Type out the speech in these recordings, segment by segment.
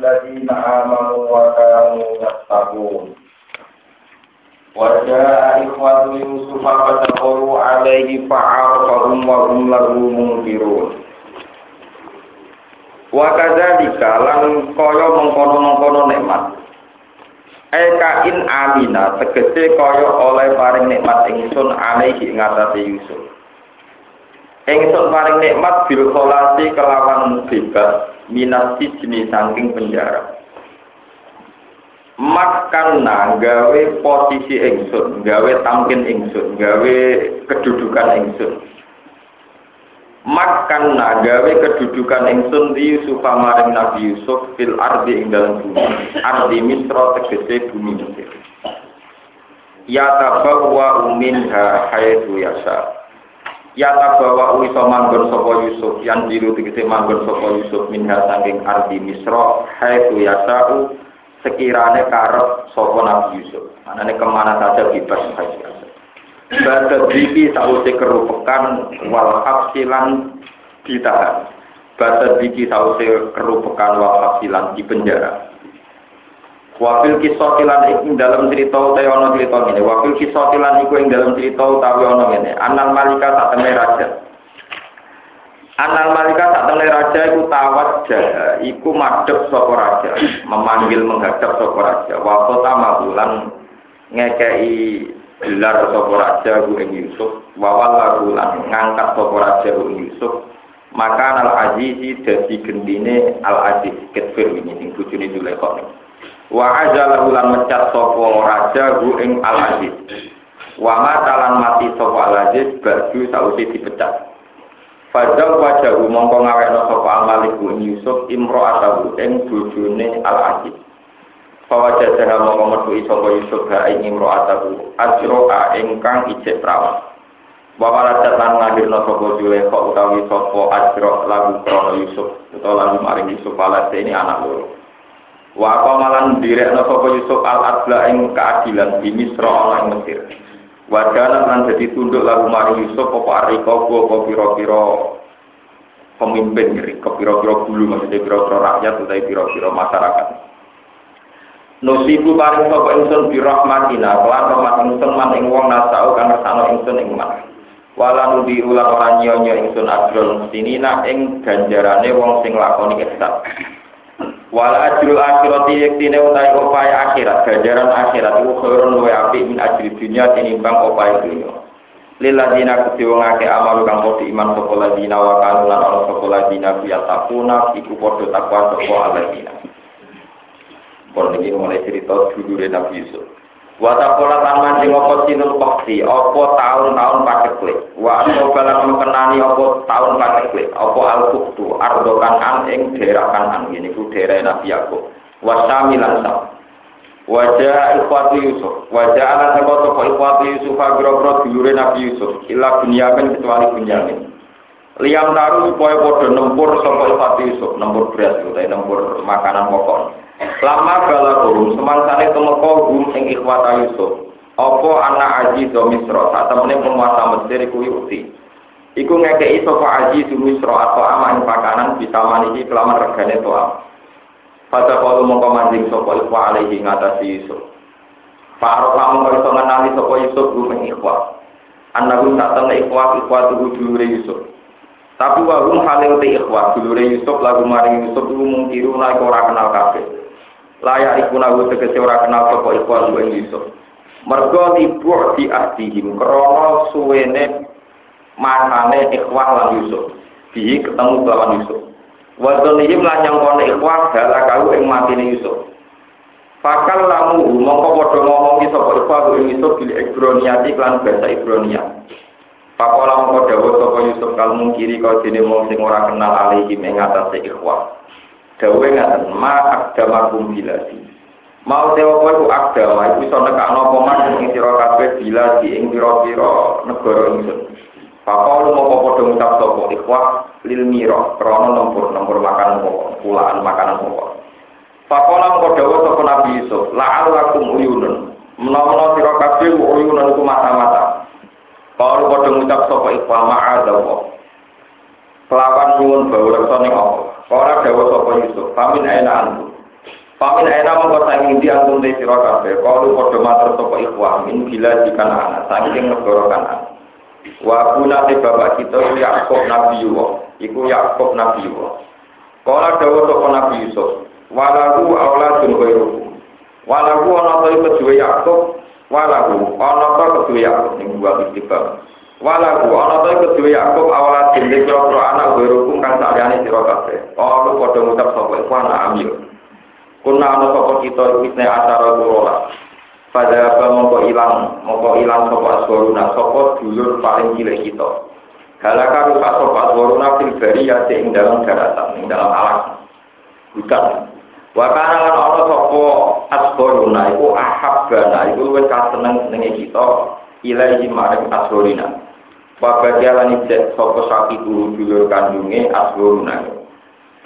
الذين آمنوا وكانوا يتقون وجاء إخوة يوسف فدخلوا عليه فعرفهم وهم له منكرون Wakadzalika lan kaya mengkono-mengkono nikmat. Eka in amina tegese kaya oleh paring nikmat ingsun alaihi ing atase Yusuf. Ingsun paring nikmat bil kholasi kelawan bebas minasi jenis saking penjara. Makanna gawe posisi ingsun, gawe tamkin ingsun, gawe kedudukan ingsun. Makanna gawe kedudukan ingsun di Yusuf maring Nabi Yusuf fil ardi ing dalam bumi. Ardi Misra tegese bumi Mesir. Ya tabawwa minha haitsu yasa ya tabawa iso manggon sapa Yusuf yang diru tegese manggon sapa Yusuf minha saking ardi Misra haitsu yasau sekirane karep sapa Nabi Yusuf. Anane ke mana saja bebas saja Bada diki sausi kerupekan wal hapsilan ditahan. Diki sausi kerupekan wal hapsilan di penjara Wafil kisotilan iku dalam cerita utawi ana cerita ngene. Wafil kisotilan iku ing dalam cerita utawi ana ngene. Anal malika sak temne raja. Anal malika sak temne raja iku tawat jaha, iku madhep sapa raja, memanggil menghadap sapa raja. Wa kota mabulan ngekei gelar sapa raja ku ing Yusuf, wa wallahulan ngangkat sapa raja ku Yusuf. Maka al azizi dadi gendine al aziz ketfir ini sing bojone Zulaikha wa ajalahu lan mecat sapa raja hu ing al aziz wa matalan mati sapa al aziz baju sausi dipecat. Fajal wajahu mongko ngawekno sapa al malik Yusuf imro'atahu ing bojone al aziz Fawajadah mongko metu sapa Yusuf ha ing imro'atahu ajroa ingkang ijek Bapak Raja lan ngahirno sapa Zulekha utawi sapa ajro lagu krono Yusuf utawa lagu maring Yusuf alate ini anak loro Wa qamalan direkno sapa Yusuf al-adla ing keadilan di Misra ing Mesir. Wa kana lan dadi tunduk lagu mari Yusuf apa ariko apa pira-pira pemimpin ngeri pira-pira bulu maksudnya pira-pira rakyat utawa pira-pira masyarakat. Nusibu paring sapa ingsun bi rahmatina lan rahmat ingsun man ing wong nasau kang ngersano ingsun ing man. Wala nudi ulah ora nyonya ingsun ajrul mustinina ing ganjarane wong sing lakoni ihsan. Wala ajrul akhirati yektine utai opai akhirat, ganjaran akhirat iku khairun luwe apik min ajri dunya tinimbang opai dunya. Wong akeh amal kang padha iman sapa ladina wa kanu lan ana sapa ladina takuna iku padha takwa sapa aladina. Pon iki mulai cerita dulure Nabi Yusuf. Wata pola taman sing apa sinul paksi, apa tahun-tahun pakai klik. Wa apa balan mengenani apa tahun pakai klik. Apa al-buktu, ardokan an ing daerah kanan. Ini ku daerah Nabi Yaakob. Wa samilan sam. Wajah ikhwati Yusuf. Wajah ala seko toko ikhwati Yusuf. Agro-agro dulure Nabi Yusuf. Ila bunyamin kecuali bunyamin. Liam taruh supaya podo nempur soko ikhwati Yusuf. Nempur beras, nempur makanan pokok. Lama balaghum semangsane temeka gum ing ikhwata Yusuf. Apa anak Aji do Misra sak temene penguasa Mesir iku yuti. Iku ngekeki sapa Aji do Misra atau aman pakanan bisa maniki kelaman regane toa. Pada kalau mongko manjing sapa ikhwa alaihi ngatasi Yusuf. Faro kamu iso ngenali sapa Yusuf gum ing ikhwa. Anaku tak temne ikhwa ikhwa tuhu dulure Yusuf. Tapi wahum halil te ikhwa dulure Yusuf lagu maring Yusuf iku mungkiru naik ora kenal kabeh layak iku nahu tegese ora kenal sapa ikhwan ing Yusuf. Mergo tibu di ahdihim krana suwene masane ikhwan lan Yusuf. Bihi ketemu lawan Yusuf. Wa dzalihim lan nyangkone ikhwan halakahu ing matine Yusuf. Fakal lamu mongko padha ngomongi sapa ikhwan ing Yusuf bil Ibraniati lan bahasa Ibrania. Pakola mongko dawuh sapa Yusuf kal mungkiri kau dene wong sing ora kenal alihim ing atase ikhwan. Dawe ngaten ma akdamakum bilasi mau dewa kowe ku agama iku iso nekakno apa man ing sira kabeh bilasi ing pira-pira negara ingsun. Lu mau padha ngucap ikhwah lil mira krana nombor-nombor makanan pokok pulaan makanan pokok. Papa lan padha sapa Nabi Yusuf la'allakum uyunun. Menawa sira kabeh uyunun iku mata-mata. Kalau padha ngucap sapa? Ikhwah ma'adzallah kelawan nyuwun bau reksa ning Ora dawa sapa Yusuf, pamin aina antu. Pamin ena mongko saking ndi antum te sira kabeh, kalu padha matur sapa ikhwah min bila jika anak saking negara kanan. Wa kuna te bapak kita Yakub Nabi Yusuf, iku Yakub Nabi Yusuf. Kala dawuh sapa Nabi Yusuf, walahu auladun ghairukum. Walahu ana ta kedue Yakub, walahu ana ta kedue Yakub ning dua istiqam. Walahu ana ta kedue Yakub auladun de anak ghairukum kang sakjane sira kabeh. Kalu padha ngucap sapa iku anak amil. Kuna ana sapa kita isne asara kurola. Pada apa mongko ilang, mongko ilang sapa aswaruna sapa dulur paling cilik kita. Halaka rupa sapa aswaruna fil bariyah ing dalam daratan, ing dalam alam. Hutan. Wa kana lan ana sapa aswaruna iku ahabbana iku luwih kaseneng-senenge kita ilahi maring aswarina. Wa badialan ijek sapa sakiku dulur kandunge aswaruna.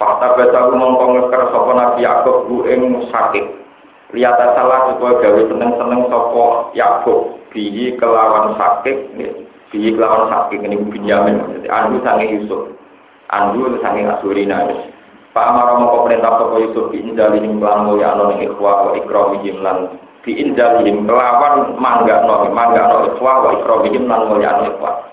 Fakta bacaku mongko ngeker sapa Nabi Yakub bu ing sakit. Lihat salah supaya gawe seneng-seneng sapa Yakub bihi kelawan sakit, bihi kelawan sakit ini Binyamin maksudnya. Andu sange Yusuf, andu sange Asurina. Pak Amar mongko perintah sapa Yusuf diinjalihim kelan mulya ana ing ikhwa wa ikramihim lan diinjalihim kelawan mangga no mangga no ikhwa wa ikramihim lan mulya ikhwa.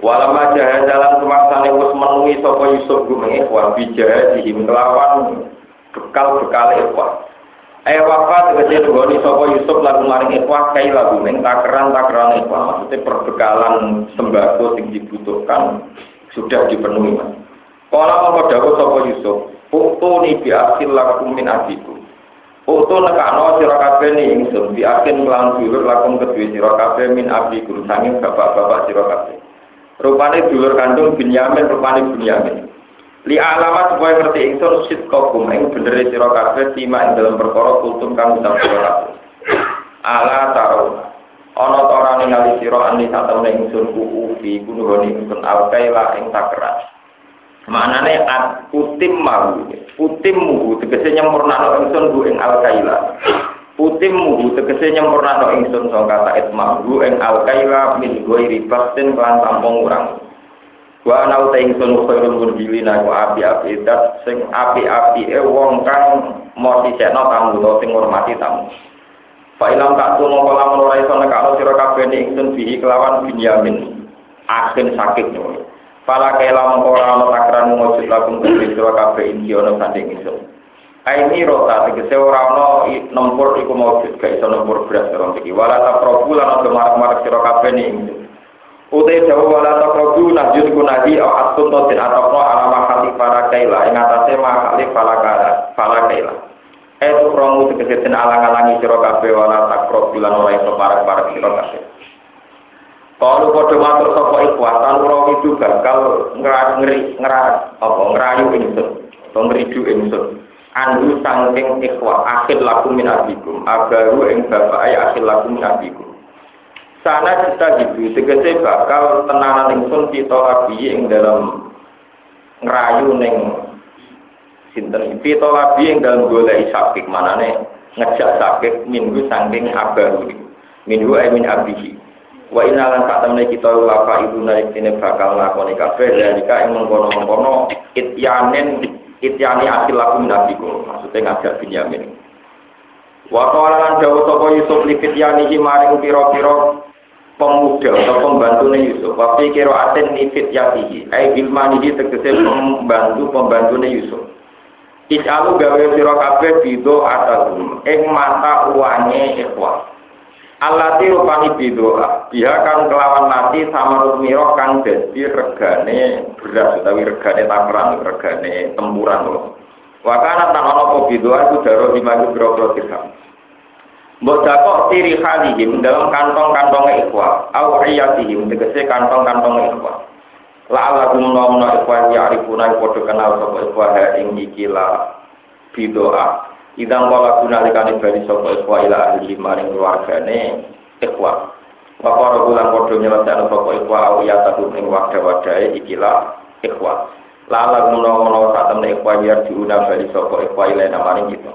Walama jahat dalam semaksane wis menuhi sapa Yusuf gumeng ikhwan bijahadihim kelawan bekal-bekal ikhwan. Eh wafat tegese nggoni sapa Yusuf lagu maring ikhwan kai lagu ning takeran-takeran ikhwan. Maksudnya perbekalan sembako sing dibutuhkan sudah dipenuhi mas. Kala mongko dawuh Yusuf, "Uktu ni bi akhil lakum min abiku." Uktu nekano sira kabeh ni ingsun bi akhil lan dulur lakum kedue sira kabeh min abiku sanging bapak-bapak sira kabeh. Rupane dulur kandung Binyamin, rupane Binyamin. Li alamat supaya ngerti ingsun sit kokum ing bener sira kabeh tima ing dalam perkara kultum kang ucap sira. Ala taro. Ana ta ora ningali sira ani satemene ingsun kuku fi kunuhoni ingsun alkaila ing takeran. Maknane at utim mau, utim mu tegese nyempurnakno ingsun bu ing alkaila. Utim muhu tegese nyempurnakno ingsun sing kata itmahu ing alkaila min ghairi batin lan tampung urang. Wa ana uta ingsun khairul murjilina ku api-api dat sing api-api e wong kang mau disekno tamu utawa sing ngurmati tamu. Fa ilam tak tuno lamun ora iso nekakno sira kabeh ingsun bihi kelawan Binyamin. Akhir sakit. Pala kela mengko ora ana takran mujud lakum sira kabeh iki ana sanding ingsun. Aini rota tegese ora ana nempur iku maujud gak iso nempur beras karo iki. Wala ta probu lan ana marak-marak sira kabeh ni. Utai jawa wala ta probu najud ku nadi au atun to tin atokno alama hati para kaila ing atase mahali para kaila para kaila. Eh tu promu tegese tin alang-alangi sira kabeh wala ta probu lan ora iso marak-marak sira kabeh. Kalau kode matur sapa ikhwah, tan ora itu bakal ngeri ngerat apa ngerayu ingsun, atau ngeridu ingsun. Andu sangking ikhwa akhir laku min agaru ing bapak ay akhir laku min sana kita gitu tegese bakal tenanan ingsun kita labi ing dalam ngerayu ning sinten? Kita labi ing dalam golek sakit manane ngejak sakit minggu sangking agaru minggu ay min abihi. Wa inna lan sak temene kita lapa ibu naik ini bakal lakoni kabeh dalika ing mengkono-mengkono ityanen ityani asil laku minabiku maksudnya ngajak Binyamin. Waktu lan jauh sapa Yusuf li fityani maring pira-pira pemuda atau pembantu Yusuf. Wafi kira aten ni fityatihi. Ay bilmani tegese pembantu pembantu Yusuf. Isalu gawe sira kabeh bido atagum ing mata uane ikhwah Alati rupani bidoa, dia kan kelawan nasi sama rumiro kan jadi regane beras utawi regane takeran, regane tempuran loh. Wakana tan ono po bidoa itu daro di maju biro dirham. Mbok tiri halihim dalam kantong-kantong ikhwa, au iyatihim tegese kantong-kantong ikhwa. La ala gumno ikhwa ya arifuna podo kenal sapa ikhwa ha ing ikilah bidoa Idang wala gunalikane bali sapa ikhwa ila ahli maring keluargane ikhwa. Bapak bulan podo nyelesaikan sapa ikhwa au ya tadu ing wadah-wadahe ikilah ikhwa. Lala menawa-menawa sak temne ikhwa biar diuna bali sapa ikhwa ila maring kita.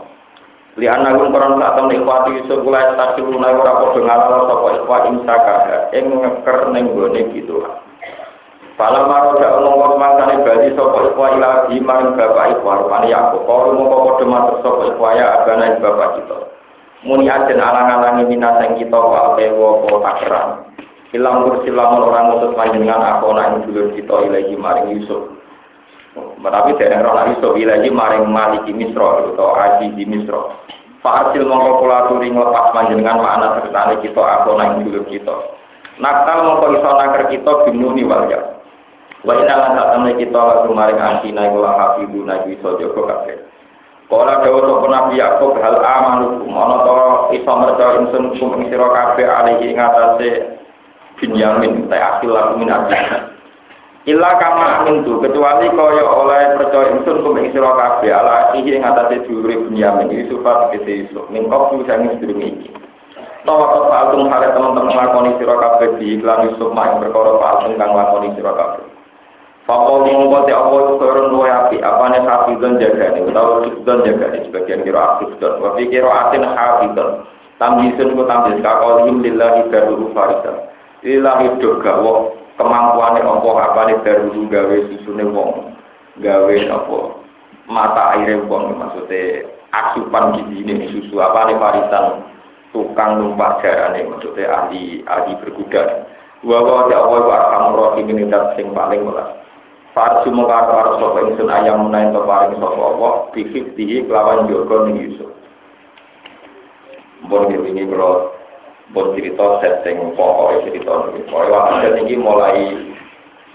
Li ana gun koron sak temne ikhwa Yusuf kula tasiruna ora podo ngalala sapa ikhwa insaka ing ngeker ning gone gitu. Fala maroda omong masane bali sapa ikhwa ila di maring bapak ikhwa rupane Yakub. Kalu mongko padha matur sapa ikhwa ya abana bapak kita. Muni ajen alang-alangi minaseng kita wa pewo apa takeran. Ilang kursi lamun orang ngutus panjenengan aku ing dulur kita ilahi maring Yusuf. Tapi dereng roh Yusuf ilahi maring Maliki Misra atau Aji di Misra. Fa'asil mongko kula turi nglepas panjenengan wa ana sertane kita aku ing dulur kita. Nakal mongko iso naker kita binuni wal ya. Wa inna lan satamne kita lagu maring antina iku la hafidu nabi iso jaga kabeh. Kala dawa sapa Nabi Yakub hal amanu ana to iso merca ingsun kum ing sira kabeh alihi ing atase Binyamin ta akil lagu min Illa kama tu kecuali kaya oleh percaya ingsun kum ing sira kabeh ala ihi ing atase dulure Binyamin Yusuf kete Yusuf min kofu sang sedurunge iki. Tawa to paltung hale teman-teman lakoni sira kabeh di iklan Yusuf mak perkara paltung kang lakoni sira kabeh. Fakol mongko te apa itu turun luwe api, apane hafidon jaga nih, utawa hafidon jaga nih, sebagian kira hafidon, wafi kira atin hafidon, tamjisun ku tamjis kakol him lillahi daruru farisa, lillahi doga, wong kemampuannya apa apane daruru gawe susune wong, gawe apa mata airnya wong, maksudnya asupan gizi ini susu apane farisan, tukang numpak jarane, maksudnya ahli ahli berkuda. Wawa ya Allah wa arhamur rahimin sing paling welas. Farsi muka karo sapa ingsun ayam menawa to paring sapa Allah bihik dihi kelawan jogo ning Yusuf. Bon ini kalau bon cerita setting pokok cerita ini. Pokoknya hasil ini mulai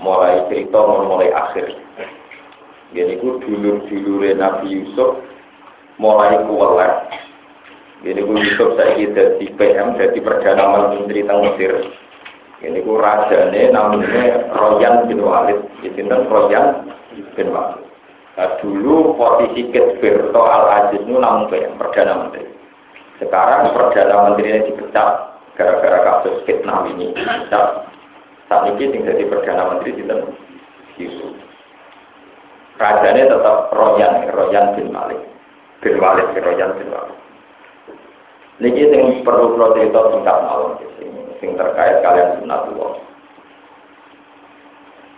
mulai cerita mulai akhir. Jadi ku dulur dulur Nabi Yusuf mulai kuwelek. Jadi ku Yusuf saya jadi PM jadi perdana menteri tentang Mesir. Ini ku rajane namanya Royan bin Walid. Kan Royan bin Walid. Nah, dulu posisi Ketberto Al Aziz itu namun kayak Perdana Menteri. Sekarang Perdana Menteri ini dipecat gara-gara kasus fitnah ini. Dipecat. Saat ini tinggal di Perdana Menteri di Yusuf. Rajanya tetap Royan, Royan bin Malik. Bin Walid, Royan bin Walid. Ini yang perlu kalau cerita malam di sini sing terkait kalian sunatullah.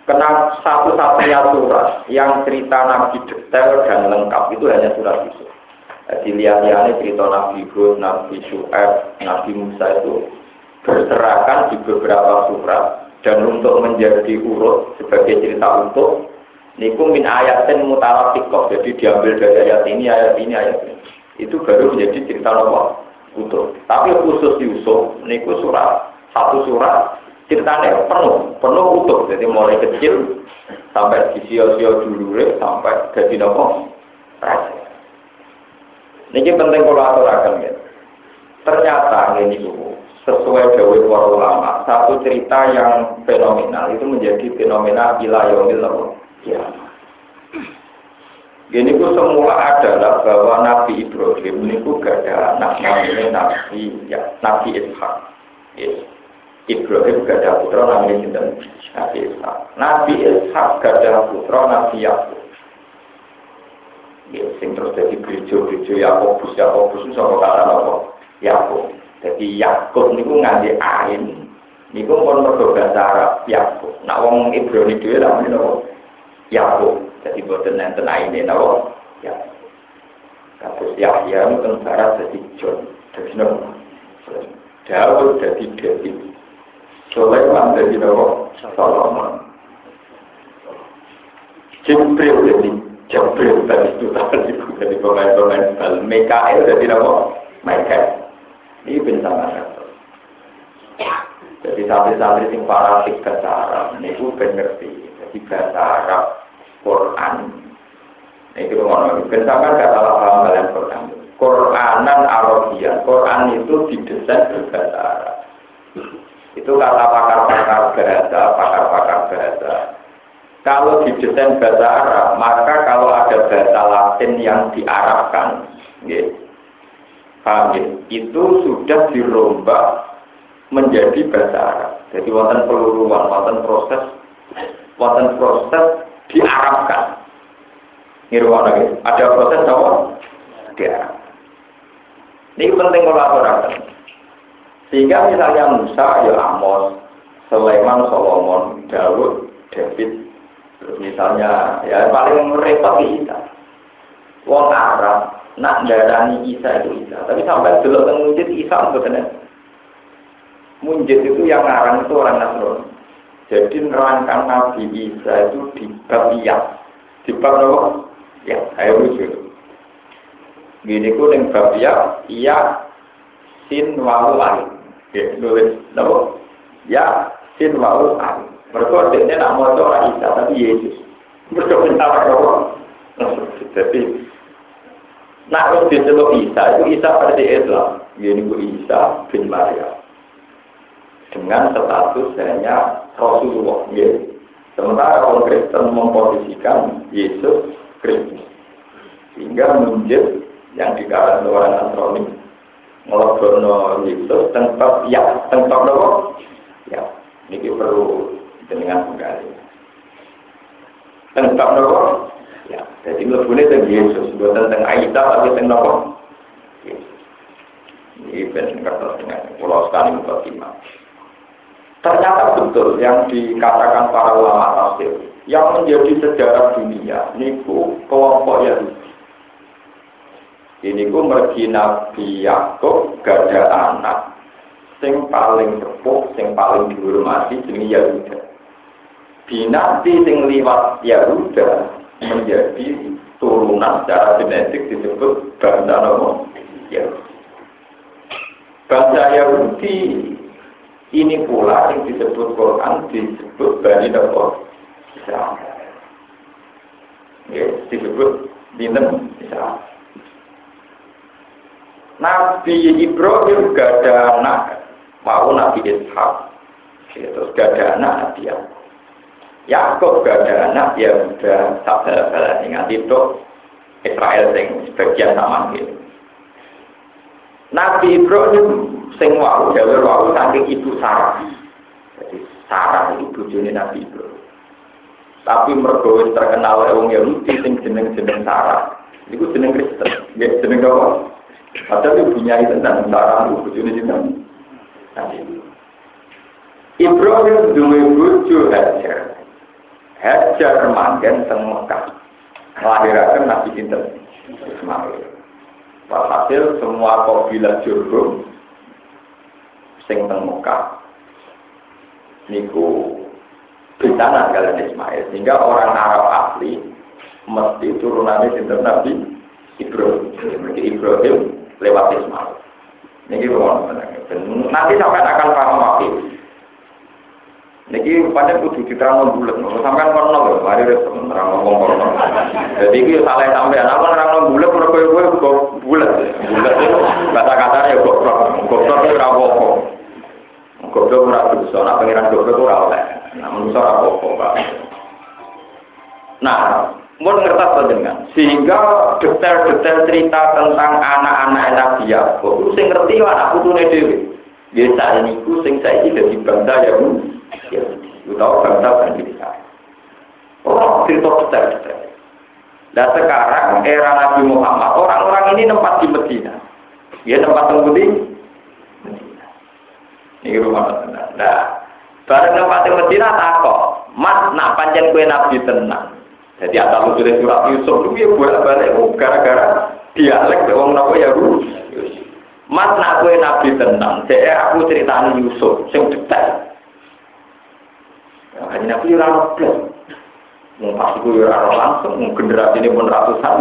Kena satu-satunya surat yang cerita Nabi detail dan lengkap itu hanya surat Yusuf. Jadi lihat-lihatnya cerita Nabi Hud, Nabi Shu'aib, Nabi Musa itu berserakan di beberapa surat dan untuk menjadi urut sebagai cerita untuk niku min ayatin mutalafikoh jadi diambil dari ayat ini ayat ini ayat ini itu baru menjadi cerita Allah utuh tapi khusus Yusuf niku surat satu surat ceritanya penuh, penuh utuh. Jadi mulai kecil sampai di sio-sio dulu sampai jadi nopo. Ini penting kalau aturakan ya. Ternyata ini dulu sesuai dawe para ulama, satu cerita yang fenomenal itu menjadi fenomena wilayah ya. Ini ku semula adalah bahwa Nabi Ibrahim ini ku gak ada anak namanya Nabi ya, Nabi Ishak. Yes. Ibrahim gak ada putra namanya Sinten Nabi Ishak. Nabi Ishak gak ada putra Nabi Yakub. Ya, sing terus jadi gereja-gereja Yakobus, Yakobus itu sama kata apa? Yakub. Jadi Yakub niku nganti ain. Niku pun mergo bahasa Arab Yakub. Nak wong Ibrani dhewe namanya napa? Yakub. Jadi boten nenten aine napa? Ya. Kados Yahya itu barat jadi John. Jadi? Daud jadi David. Sulaiman dari Nabi Solomon. Jibril jadi Jibril tadi itu tadi dari pemain-pemain bal. Mikael dari Nabi Mikael. Ini bencana Jadi santri-santri sing fanatik bahasa Arab, ini itu ngerti. Jadi bahasa Arab, Quran, ini itu ngomong. Bersama gak salah paham kalian Quran. Quranan Arabia, Quran itu didesain berbahasa Arab. Itu kata pakar-pakar bahasa, pakar-pakar bahasa. Kalau didesain bahasa Arab, maka kalau ada bahasa Latin yang diarabkan, ya, paham itu sudah dirombak menjadi bahasa Arab. Jadi wonten peluruan, wonten proses, wonten proses diarabkan. Nirwana gitu. Ada proses apa? Diarab. Ini penting kolaborasi. Sehingga misalnya Musa, ya Amos, Sulaiman, Solomon, Daud, David. Terus misalnya ya paling repot Isa. Wong Arab nak darani Isa itu Isa, tapi sampai dulu mujid Isa betul Munjid itu yang ngarang itu orang Nasrani. Jadi nerangkan Nabi Isa itu di bab. Di bab? Ya, ayo lucu. Gini ku yang iya, sin alif. Ya, nulis? Ya, sin wau alif. Mereka dia nak mau coba Isa, tapi Yesus. Mereka minta apa? Jadi, nak harus diceluk Isa, itu Isa pada Islam. Ku Isa bin Maryam. Dengan status hanya Rasulullah. Ya. Sementara orang Kristen memposisikan Yesus Kristus. Sehingga menjadi yang dikatakan orang Nasrani ngelakukan Yesus tempat ya tempat apa? Ya, ini perlu dengan menggali. Tentang nopo? Ya, jadi mlebune teng Yesus, bukan tentang Aida tapi tentang nopo? Ini ben kata dengan pulau sekali mukadimah. Ternyata betul yang dikatakan para ulama tafsir yang menjadi sejarah dunia niku kelompok Yahudi. Ini ku mergi Nabi Yakub gada anak sing paling sepuh, sing paling dihormati jenenge Yahuda dinasti sing liwat Yahuda menjadi turunan secara genetik disebut bangsa Nomo Yahudi. Bangsa Yahudi ini pula yang disebut Quran disebut Bani Nomo Israel. Ya, disebut Dinten Israel. Nabi Ibrahim gak ada anak, mau Nabi Ishak, terus gak ada anak Nabi Yakub. Yakub gak ada anak ya udah sabda bala ingat itu Israel sing sebagian sama gitu. Nabi Ibrahim sing wau jalur wau saking ibu Sarah. Jadi Sarah itu bujune Nabi Ibrahim. Tapi mergo terkenal wong Yahudi sing jeneng-jeneng Sarah. Iku jeneng Kristen, nggih jeneng apa? Padahal ibunya itu tentang Sarah itu jeneng Nabi Ibrahim duwe bojo Hajar. Hajar manggen teng Mekah. Melahirkan Nabi Sinten Ismail. Walhasil semua kabilah Jurhum sing teng Mekah niku bencana kalian Ismail sehingga orang Arab asli mesti turunannya sinten Nabi Ibrahim. Ibrahim lewat Ismail. Ini nanti sampai akan paham waktu Niki pancen kudu diterang bulat, sampean kono lho, mari terang ngomong kono. Jadi iki salah sampean, aku nerang bulat ora kowe kok bulat. Bulat itu kata-kata ya goblok. Goblok ora apa-apa. Goblok ora bisa, nek goblok. Nah, mau ngertas dengan sehingga detail-detail cerita tentang anak-anak Nabi Yakub, sing ngerti anak putune dhewe. Ya saat ini sing saiki dadi bangsa Yahudi. Yahudi. Tahu bangsa Bani Israel. Oh, cerita besar-besar. Nah sekarang era Nabi Muhammad, orang-orang ini tempat di Medina. Ya tempat di Medina. Ini rumah. Nah, bareng tempat di Medina kok, Mas nak panjang kue Nabi tenang. Jadi ada lucu surat Yusuf itu ya bolak balik gara-gara dialek wong napa ya Mas nak Nabi tenang. Saya aku ceritanya Yusuf, sing detail. Hanya Nabi ora blas. Mau pas itu ora langsung, mau generasi ini pun ratusan.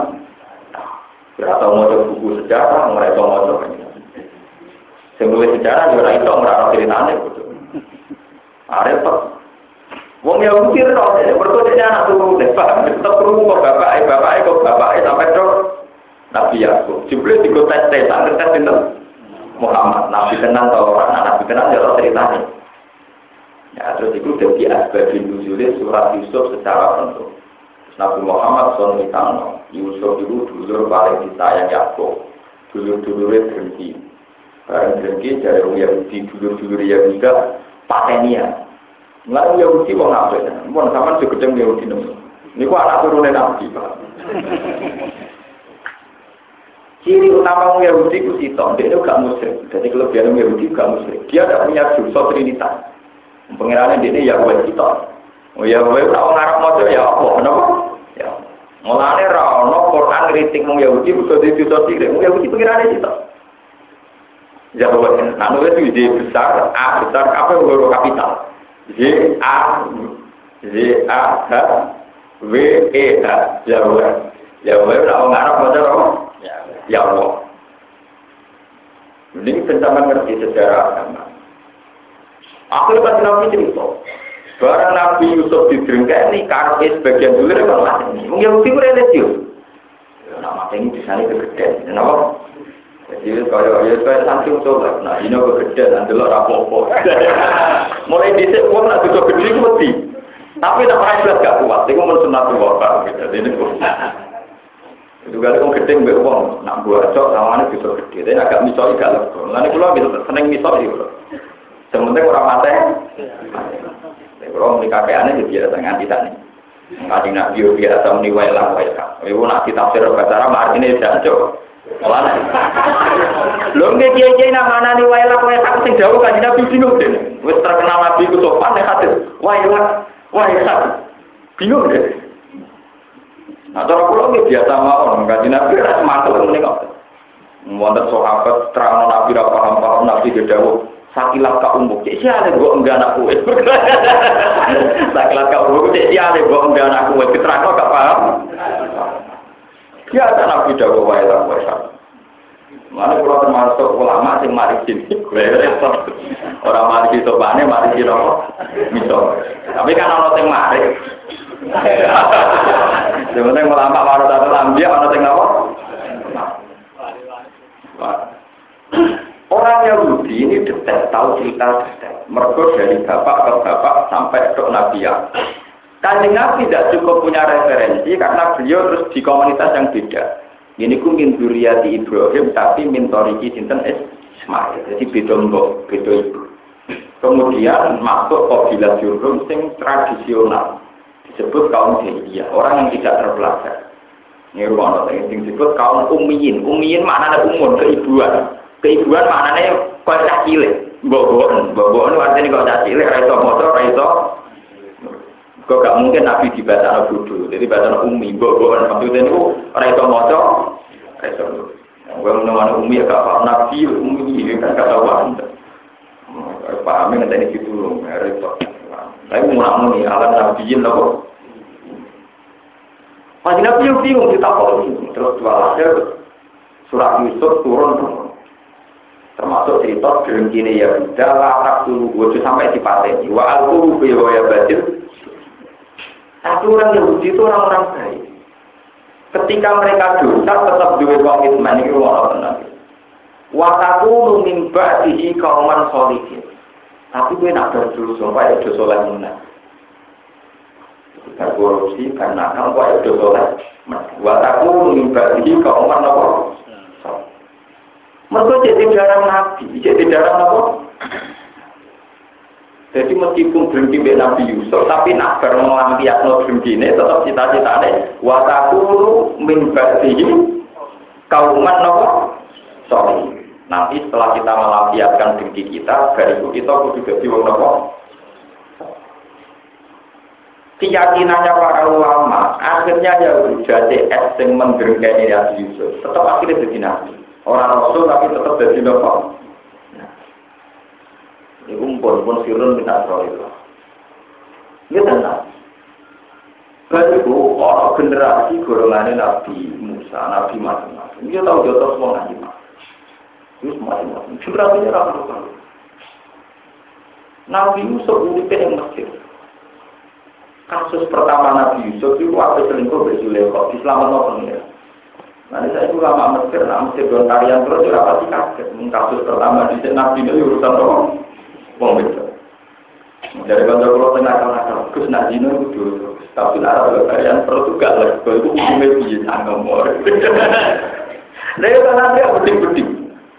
Ora mau buku sejarah, ora tau mau Sebelum sejarah juga itu ora ceritane gitu. Wong ya mungkin dong, berikutnya anak turun deh, pak. Tetap turun kok bapak, bapak, kok bapak, sampai dong. Nabi Yakub, jumlah tiga tes tes, tes itu Muhammad, Nabi kenal tau orang, Nabi kenal ya ceritanya. Ya, terus itu jadi asbabin nuzulnya surat Yusuf secara penuh. Nabi Muhammad SAW, Yusuf itu dulur paling disayang Yakub. Dulur-dulurnya berhenti. Barang berhenti dari Yahudi, dulur-dulur Yahudi, patenia. Nggak Yahudi mau ngapain? Mau sama segedeng Yahudi nemu. Ini kok anak turunnya Nabi, Pak. Ciri utama Yahudi itu sitok, dia itu gak musrik. Jadi kelebihan Yahudi gak musrik. Dia tidak punya dosa trinitas. Pengirannya ini ya buat kita. Oh ya kowe ora ngarep maca ya apa napa? Ya. Mulane ra ono Quran kritik mung Yahudi bisa ditutup sithik. Mung Yahudi pikirane itu. Ya boleh. Nah, itu ide besar, A besar, apa baru kapital? J A J A H W E H. Boleh. Ya boleh. Kalau ngarap baca apa? Ya Allah. Ini pencapaian ngerti sejarah agama. Aku lepas nabi cerita. Barang Nabi Yusuf ini karena sebagian dulu kan mati. Mungkin Yahudi itu religius. Nah, mati ini bisa nih kegedean. Kenapa? Jadi kalau ya saya saking coba, nah ini kegedean, nanti lo rapopo. Mulai dicek uang nak tutup gede itu mati. Tapi tak pernah jelas gak kuat. Itu mau sunat tuh Jadi ini itu kali orang gede mbak uang, nak buat cok ini gede, tapi agak misoi gak lego. Lalu kalau bisa seneng misoi, sementing orang mati. Kalau menikah aneh jadi biasa nganti tadi. Nganti nak bio biasa meniwai lah wae Ibu nak ditafsir bahasa Arab artinya jancok. Malah. Lho nggih kiai-kiai nak mana ni wae lah wae sak sing jauh kan Nabi bingung deh. Wis terkenal Nabi ku sopan nek hadis. Wae lah wae sak. Bingung deh. Nah, cara kula nggih biasa mawon, kanjeng Nabi ra semangat ngene kok. Wonten sahabat terang Nabi ra paham-paham Nabi gedawuh sakilat ka umuk cek siale gua enggak anak kue sakilat ka umuk cek siale gua enggak anak kue keterang gak paham dia ada nabi dawa wae lah wae Mana kalau termasuk ulama sing mari sini, orang mari itu bane, mari itu misal. Tapi kan orang sing mari. Sebenarnya ulama baru satu lambia, orang sing apa? Orang Yahudi ini detail, tahu cerita detail. Mereka dari bapak ke bapak sampai ke Nabi ya. Kanjeng Nabi tidak cukup punya referensi karena beliau terus di komunitas yang beda. Ini ku min di Ibrahim tapi min toriki sinten Ismail. Jadi beda mbok, beda ibu. Kemudian masuk kabilah Jurhum sing tradisional disebut kaum jahiliyah, orang yang tidak terpelajar. Ini rumah yang disebut kaum umiyin. Umiyin maknanya umur, keibuan keibuan maknanya kau cah cilik bobon bobon artinya kau cah cilik raiso motor raiso kau gak mungkin nabi di bahasa bodoh? Jadi bahasa umi bobon maksudnya itu raiso motor raiso gue menemukan umi ya gak paham. Nabi umi kan gak tahu paham nanti gitu loh raiso tapi mau muni alam nabiin loh Pasti nabi yang bingung kita terus dua surat Yusuf turun. Termasuk cerita gini ya Buddha latak dulu gue sampai di wa aku ya batil tapi orang Yahudi itu orang-orang baik. Ketika mereka dosa tetap dua komitmen itu orang tenang wataku lumimba dihi kauman solikin tapi gue nak berdosa supaya dosa lagi menang kita korupsi karena kamu kok dosa lagi wataku lumimba dihi kauman apa? Mereka jadi darah nabi, jadi darah apa? Jadi meskipun berhenti dengan Nabi Yusuf, tapi nak bermelampiat no berhenti ini tetap cita-cita ini. Watakulu min ba'dihi kauman nopo. Sorry. Nanti setelah kita melampiaskan dengki kita, dari itu kita kudu jadi wong. Keyakinannya para ulama, akhirnya ya udah CS yang menggerengkai Nabi Yusuf, tetap akhirnya jadi Nabi. Orang rasul tapi tetap jadi nopo. Ini umpun pun sirun minta itu. Ini tenang. Baru orang generasi golongan Nabi Musa, Nabi macam-macam. Dia tahu jodoh semua nabi Ini macam-macam. Generasinya rapi Nabi Yusuf uripnya yang Mesir. Kasus pertama Nabi Yusuf itu waktu selingkuh bersulekot. Islam atau pengira. Nanti saya juga lama Mesir, nah Mesir don tarian terus pasti kaget. Kasus pertama di Nabi itu urusan apa? Wong itu. Dari kantor pulau tengah terus Gus Nadino itu dulu. Tapi nara kalau tarian terus juga lagi, kalau itu umumnya bisa ngamor. Lalu kan nanti aku beding-beding.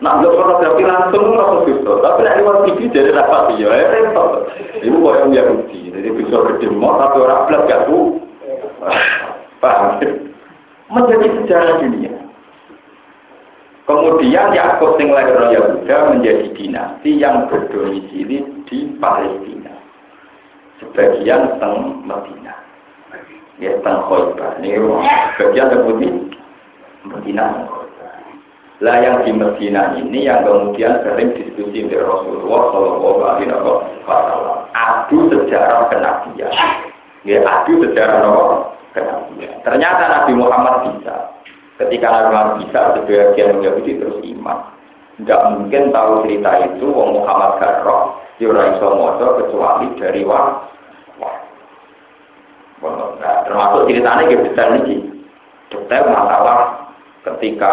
Nah, lo fotografi langsung langsung bisa. Tapi nak lewat TV jadi dapat dia, ya repot. Ibu kok yang Yahudi, jadi bisa berdemo tapi orang belas gak tuh. Paham? menjadi sejarah dunia. Kemudian Yakub sing lahir Yahuda menjadi dinasti yang berdomisili di Palestina. sebagian teng Medina. Ya teng Khoibah. Ini bagian terbudi Medina. Lah yang di Medina ini yang kemudian sering diskusi dengan Rasulullah Shallallahu Alaihi Wasallam. Adu sejarah kenabian. Ya adu sejarah kenabian. Ternyata Nabi Muhammad bisa. Ketika Nabi bisa, sebagian Yahudi terus iman. Tidak mungkin tahu cerita itu Wong Muhammad Garroh, Yura Iso kecuali dari wah. Nah, termasuk ceritanya kita detail ini. Detail masalah ketika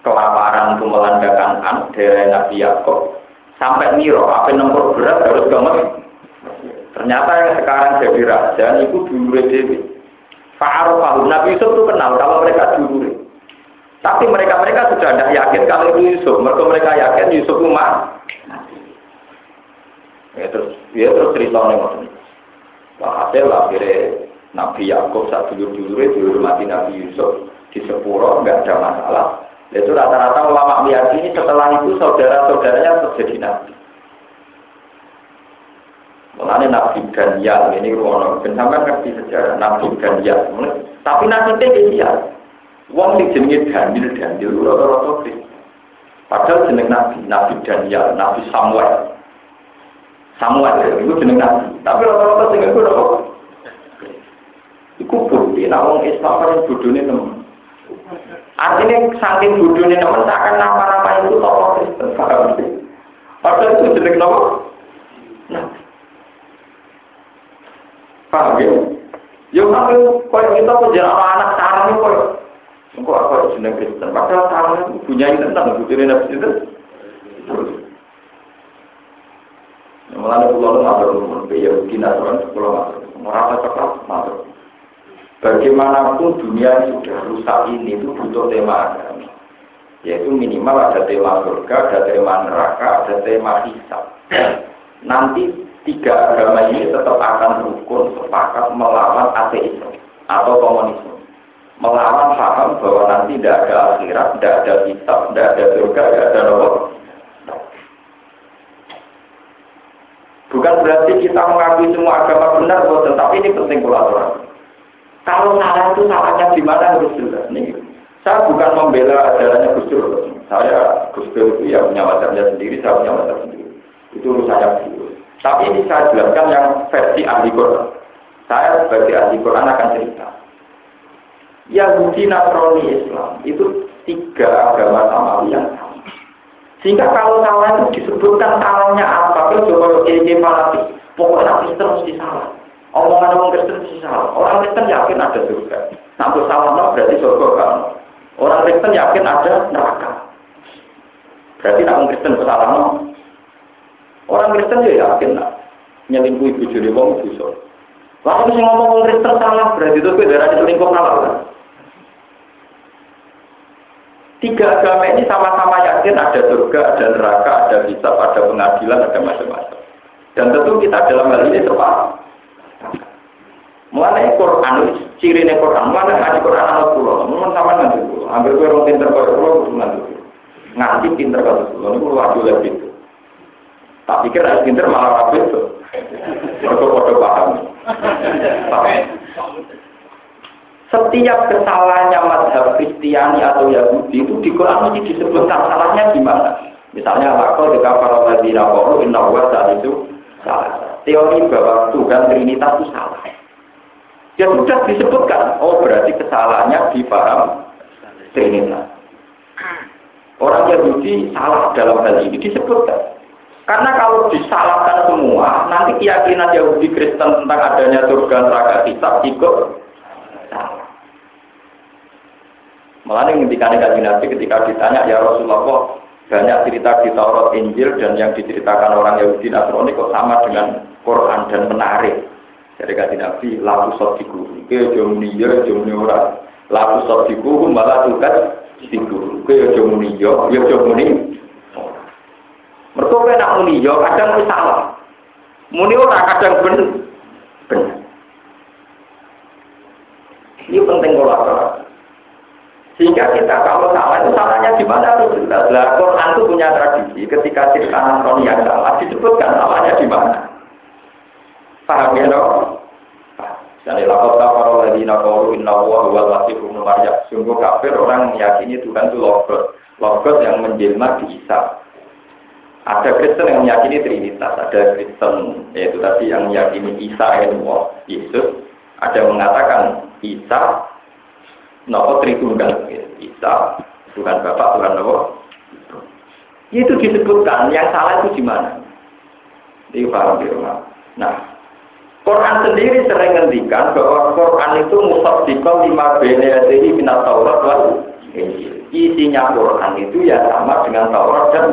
kelaparan itu melandakan an dari Nabi Yakob sampai Miro, apa nomor berat harus ke Ternyata yang sekarang jadi raja itu dulu Dewi. Fa'arofahu, Nabi Yusuf itu kenal kalau mereka dulu. Tapi mereka-mereka sudah tidak yakin kalau itu Yusuf. Mereka mereka yakin Yusuf itu mah. Ya terus, ya terus ceritanya maksudnya. Hasil akhirnya Nabi Yakob saat dulu-dulu itu dihormati Nabi Yusuf di sepuro nggak ada masalah. Itu rata-rata ulama meyakini setelah itu saudara-saudaranya terjadi nabi. Mengenai Nabi Daniel ini ruang sampai ngerti sejarah Nabi Daniel. Tapi nasibnya dia Wong sing jenenge Daniel Daniel rata-rata. Padahal jeneng Nabi, Nabi Daniel, Nabi Samuel. Samuel itu jeneng Nabi. Tapi rata-rata sing iku apa? Iku bukti wong Islam paling bodone temen. Artinya saking bodohnya teman seakan nama-nama itu tokoh Kristen. Padahal itu jeneng nama. Nah. Paham ya? Ya tapi kalau kita punya anak sarang itu kalau Engkau apa jeneng Kristen? Padahal sarang itu punya ini tentang bodohnya Nabi itu. Mulanya pulau itu matur nuwun, ya Yahudi Nasrani pulau matur. Merasa cepat matur. Bagaimanapun dunia yang sudah rusak ini itu butuh tema agama. Yaitu minimal ada tema surga, ada tema neraka, ada tema hisab. Nanti tiga agama ini tetap akan rukun sepakat melawan ateisme atau komunisme. Melawan paham bahwa nanti tidak ada akhirat, tidak ada hisab, tidak ada surga, tidak ada neraka. Bukan berarti kita mengakui semua agama benar, tetapi ini penting kolaborasi. Kalau salah itu salahnya di mana harus jelas. Nih, saya bukan membela ajarannya Gus Dur. Saya Gus Dur itu ya punya wajahnya sendiri, saya punya wajah sendiri. Itu urusannya beliau. Tapi ini saya jelaskan yang versi ahli Quran. Saya sebagai ahli Quran akan cerita. Yahudi, Nasrani, Islam itu tiga agama samawi yang sama. Sehingga kalau salah itu disebutkan salahnya apa, kalau coba kayak fanatik, pokoknya Kristen mesti salah. Omongan orang Kristen sih salah. Orang Kristen yakin ada surga. Sampai salah berarti surga kan. Orang Kristen yakin ada neraka. Berarti orang Kristen salah no. Orang Kristen ya yakin nak nyelingkuh ibu jadi wong dosa. Lalu sih ngomong orang Kristen salah berarti itu darah selingkuh salah kan. Tiga agama ini sama-sama yakin ada surga, ada neraka, ada hisab, ada pengadilan, ada macam-macam. Dan tentu kita dalam hal ini terpaksa Mulai Quran, ciri nih Quran, mulai ngaji Quran anak pulau, mun sama nanti pulau, hampir gue orang pinter kau pulau, nanti pinter kau pulau, ini pulau wajib itu. Tak pikir harus pinter malah rapi itu, foto-foto paham. Setiap kesalahannya madhab Kristiani atau Yahudi itu di Quran mesti disebutkan salahnya gimana. Misalnya lakau jika para nabi nakoru inna saat itu salah. Teori bahwa Tuhan Trinitas itu salah. Ya sudah disebutkan. Oh berarti kesalahannya di paham Trinitas. Orang Yahudi salah dalam hal ini disebutkan. Karena kalau disalahkan semua, nanti keyakinan Yahudi Kristen tentang adanya surga neraka kitab ikut. Malah yang ketika Nabi ketika ditanya ya Rasulullah banyak cerita di Taurat Injil dan yang diceritakan orang Yahudi Nasrani kok sama dengan Quran dan menarik. Jadi kata Nabi, lalu sotiku, ke jomni ya jomni ora, lalu sotiku malah tugas siku, ke jomni yo, ya jomni. Mereka kena nak muni yo, kadang muni salah, muni ora kadang ben, benar. Ini penting kolaborasi. Sehingga kita kalau salah itu salahnya di mana harus jelas. Lah Quran itu punya tradisi ketika cerita Nasrani yang salah disebutkan salahnya di mana. Paham ya no? Jadi lakot kafar lagi nakalu inna wa huwa Maryam. Sungguh kafir orang meyakini Tuhan itu logot, logot yang menjelma di Isa. Ada Kristen yang meyakini Trinitas, ada Kristen yaitu tadi yang meyakini Isa Allah, Yesus. Ada yang mengatakan Isa, nopo Tritunggal, Isa, Tuhan Bapak, Tuhan Nopo. Itu disebutkan, yang salah itu di mana? Ini paham di rumah. Nah, Quran sendiri sering ngendikan bahwa Quran itu musaddiqan lima jadi minat Taurat wal Isinya Quran itu ya sama dengan Taurat dan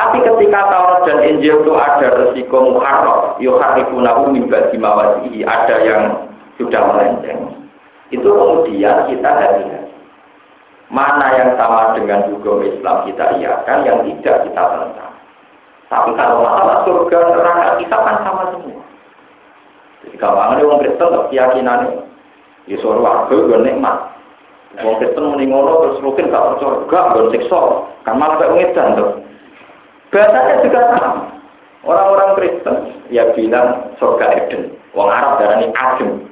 tapi ketika Taurat dan Injil itu ada resiko muharram, yuharifunahu min ba'di mawadihi, ada yang sudah melenceng. Itu kemudian kita hati-hati. Mana yang sama dengan hukum Islam kita iakan, yang tidak kita tentang. Tapi kalau masalah surga neraka kita kan sama semua. Jadi ada orang Kristen keyakinan ya suara warga gue nikmat. Orang Kristen mending terus mungkin gak percaya, gak gue siksa, kan malah kayak ngedan. Bahasanya juga sama. Orang-orang Kristen ya bilang surga Eden. Wong Arab darani Adem.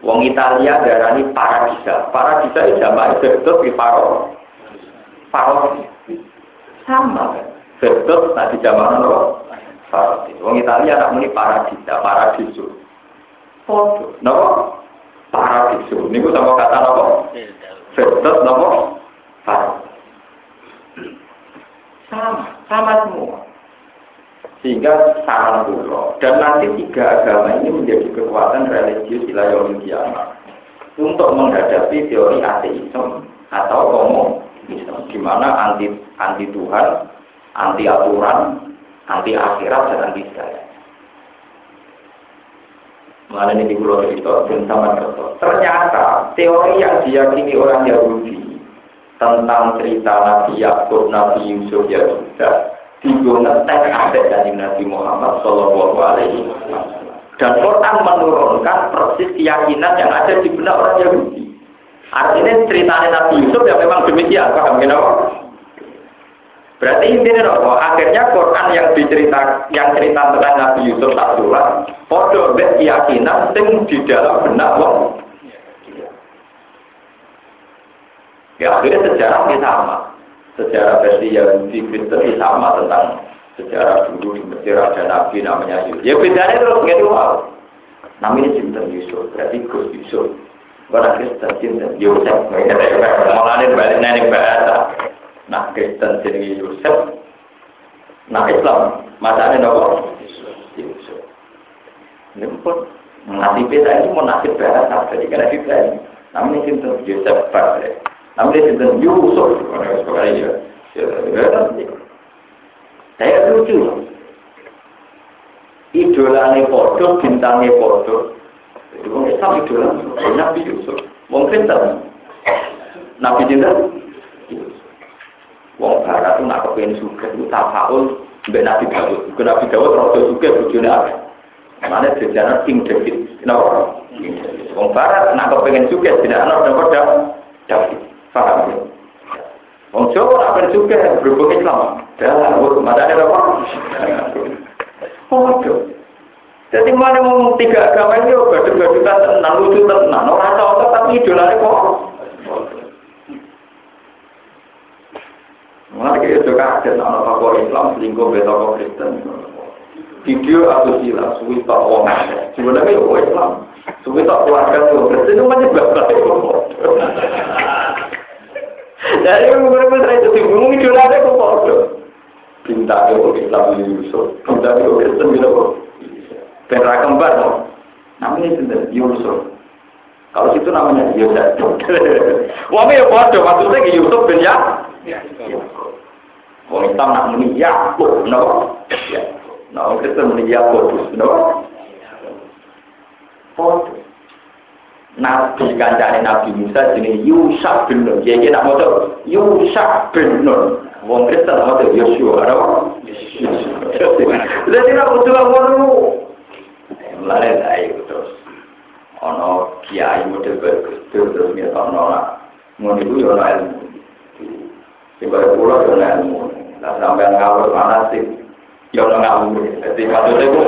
Wong Italia darani Paradisa. Paradisa itu jamaah itu di Paro. Paro. Sama kan. Betul, nah di zaman apa? Paradiso. Wong Italia nak muni paradisa, paradiso. Foto, nopo? Paradiso. Niku sama kata nopo? Betul, nopo? Paradiso. Sama, sama semua. Sehingga saran pulau. Dan nanti tiga agama ini menjadi kekuatan religius di layar kiamat. Untuk menghadapi teori ateisme atau komunisme. Di mana anti, anti Tuhan, anti aturan, anti akhirat dan anti saya. Mengenai di Pulau Cerita, sama Ternyata teori yang diyakini orang Yahudi tentang cerita Nabi Yakub, Nabi Yusuf ya sudah digunakan ada dari Nabi Muhammad Shallallahu Alaihi Wasallam. Dan Quran menurunkan persis keyakinan yang ada di benak orang Yahudi. Artinya ceritanya Nabi Yusuf ya memang demikian, paham kenapa? Berarti intinya apa? Akhirnya Quran yang dicerita yang cerita tentang Nabi Yusuf tak surat, podo keyakinan sing di dalam benak wong. Ya akhirnya sejarah ini sama. Sejarah versi Yahudi Kristen sama tentang sejarah dulu di Mesir ada Nabi namanya Yusuf. Ya bedanya terus nggak wow. Namanya Sinten Yusuf, berarti Gus Yusuf. Orang Kristen Sinten Yusuf. Malah balik nenek bahasa. Nah Kristen jenenge Yusuf. Nah Islam masane nopo? Yusuf. Ini pun nasib saya ini mau nasib bahasa jadi karena kita ini. Namanya sinten Yusuf Badre. Namanya sinten Yusuf. Sekarang ya. Saya lucu. Idolane podo, bintangnya podo. Itu orang Islam idola Nabi Yusuf. Mungkin tak. Nabi Jinten Wong barat itu nak kepengen suka itu tafaul mbak Nabi Dawud. Ke Nabi Dawud rada suka bojone apa? Mana sejarah King David. Kenapa? Wong barat nak kepengen suka tidak ana dapat David. Paham ya? Wong mata ada apa? Oh, jadi mana ngomong tiga agama ini, oh, lucu tenang, orang tahu tapi idolanya kok. Kayak itu kaget, tokoh Islam selingkuh be tokoh Kristen. Video atau sila, suwi wong Sebenarnya ya Islam, suwi keluarga tuh Kristen itu Jadi beberapa itu bingung itu ada kok bodoh. Pinta itu Islam Yusuf, pinta Kristen gitu kok. Penra kembar. Namanya sudah Yusuf. Kalau situ namanya Yusuf. Wah, ya bodoh maksudnya Yusuf bin ya. Wong Islam nak muni no? Ya. Nah, Kristen muni no? Foto. Nabi kancane Nabi Musa jenenge Yusuf bin Nun. Jadi nak maca Yusuf bin Nun. Wong Kristen maca Yosua, no? Jadi nak ngono. Mulai dari terus. Ono kiai model bagus terus dia ono lah. Ngono itu yo ilmu. Coba pulau dengan ilmu. Nah sampai ngawur mana sih? Ya ono ngawur. Jadi maksudnya itu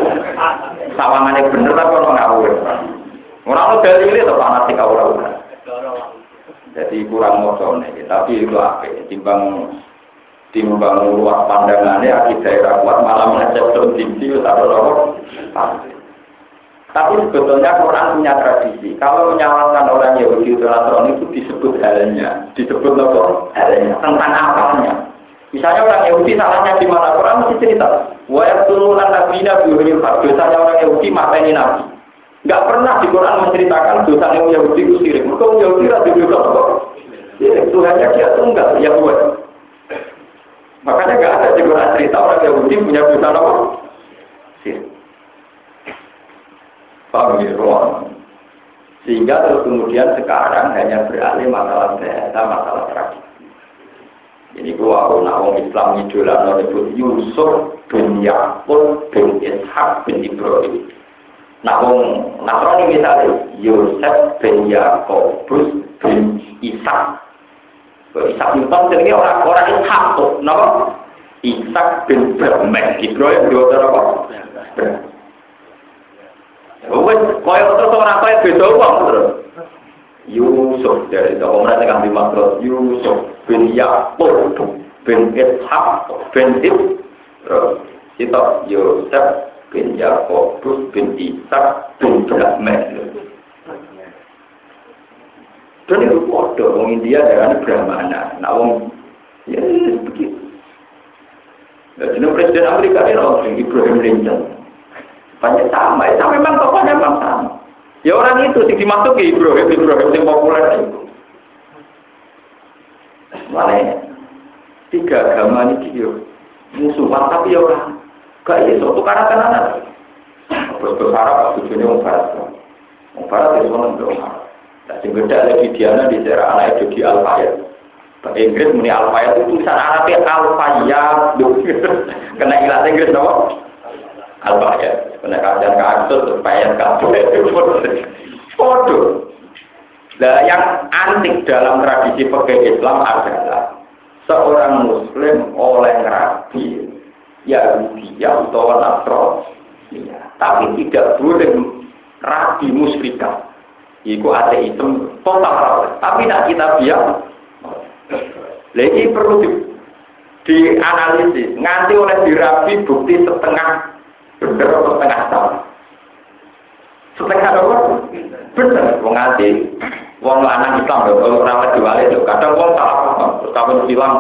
sawangannya bener tapi ono ngawur. Ora ono dalile to fanatik ora ora. Jadi kurang moco nih, tapi itu apa? Timbang timbang luas pandangannya akidah daerah kuat malah mengecek tinggi atau apa? Tapi sebetulnya Quran punya tradisi. Kalau menyalahkan orang Yahudi Nasrani itu disebut halnya, disebut apa? Halnya tentang apanya. Misalnya orang Yahudi salahnya di mana Quran mesti cerita. Wa yaqtuluna nabiyina bi ghairi Dosanya orang Yahudi ini nabi. Enggak pernah di Quran menceritakan dosa yang Yahudi itu sirik. Mereka Yahudi itu dosa apa? Sirik. Tuhannya dia tunggal, ya Tuhan. Makanya enggak ada di Quran cerita orang Yahudi punya dosa apa? Sirik. Paham ya, Sehingga terus kemudian sekarang hanya beralih masalah bahasa, masalah tragedi. Ini gua aku nak Islam idola nyebut Yusuf bin Yakub bin Ishak bin Ibrahim. Nah wong Nasrani misalnya Yusuf bin Yakub bin Ishak. Ishak bin jadi orang orang Ishak tuh, nama Ishak bin Ibrahim Ibrahim dua apa? Wes koyo terus ora koyo beda wong terus. Yusuf dari itu mereka kan dimaksud Yusuf bin Yakub bin Ishak bin Ib terus itu Yusuf bin Yakub bin Ishak bin Brahman dan itu bodoh, orang India dengan Brahmana, nah orang ya begitu. Jadi Presiden Amerika ini orang Ibrahim Lincoln, banyak sama, ya memang tokohnya memang sama. Ya orang itu sih dimaksud ke Ibrahim, Ibrahim yang populer itu. Mana tiga agama ini musuhan tapi ya orang gak suatu karena kanan. Terus berharap tujuannya orang barat. Orang barat itu orang doa. Nah, sing beda lagi Diana di daerah anak itu di Alfayat. Bahasa Inggris muni Alfayat itu tulisan Arabnya Alfayat. Kena ilat Inggris apa? Alfayat. Kena kajian kasus supaya kabeh foto. Nah, yang antik dalam tradisi pakai Islam adalah seorang Muslim oleh rabi Yahudi atau Nasrani, ya. tapi tidak boleh rabi musyrikah. Iku ateisme total, tapi tidak kita biar. Lagi perlu di, dianalisis, nganti oleh dirabi bukti setengah bener atau setengah tahun. Setengah apa? Bener, wong nganti wong lanang Islam kalau ora diwali lho, kadang wong salah paham, bilang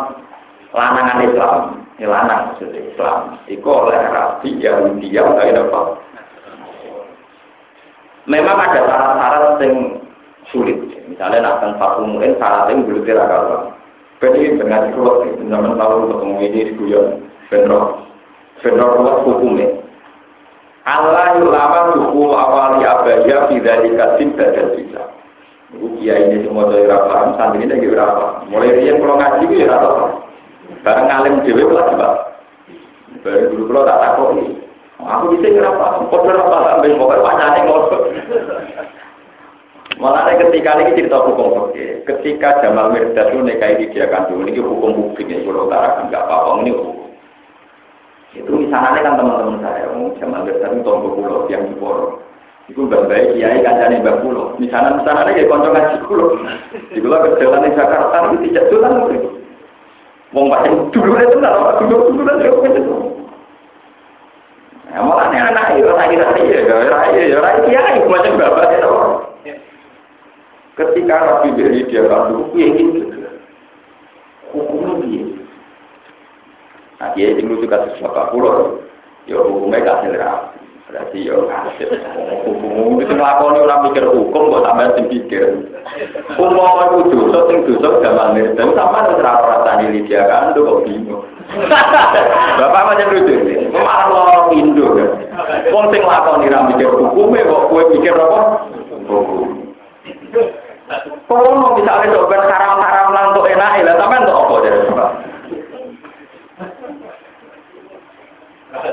lanangan Islam, ini lanang maksudnya Islam, itu oleh Rabi Yahudi yang tidak dapat. Memang ada syarat-syarat yang sulit, misalnya nak tentang Fatu Mu'in, syaratnya belum kira kalau Jadi dengan keluar, zaman tahun ketemu ini di Guyon, benro, benro hukumnya. Allah yulama dukul awali abaya tidak dikasih badan bisa. Ibu kiai ini semua dari rapat, santri ini lagi berapa? Mulai dia kalau ngaji itu ya rapat. Barang ngalim dewi lagi pak. Baru dulu kalau tak takut nih. Aku bisa berapa? Kau berapa sampai mau wajahnya ngosok. Malah ketika ini cerita hukum oke. Ketika Jamal Mirdad itu nikahi dia kan dulu ini hukum publik ini Pulau Utara kan nggak apa-apa ini hukum. Itu misalnya kan teman-teman saya, mau zaman besar itu tombol pulau yang di Poro. Itu baik kiai kancane mbak pulau. Misalnya misalnya ya konco ngaji pulau. Di pulau di Jakarta itu tidak jalan. Mau macam dulu itu nggak dulu dulu itu itu. Ya malah nih anak itu lagi lagi ya, raya ya raya kiai macam bapak itu. Ketika Rabi beri dia kan dulu, ya gitu. Hukumnya dia. Nah, dia yang lucu kasus bapak pulau, ya hukumnya kasih. Berarti ya kasih. Hukum itu ngelakoni orang mikir hukum, kok sampai sing pikir. Hukum itu dosa, sing dosa zaman ini. Dan sama terserah rasanya Lydia kan, itu kok bingung. Bapak macam lucu ini, malah lo Indo kan. Wong sing lakoni ra mikir kok kue mikir apa? Hukum. Kalau misalnya coba haram-haram lah untuk enak, lah sampai untuk apa jadi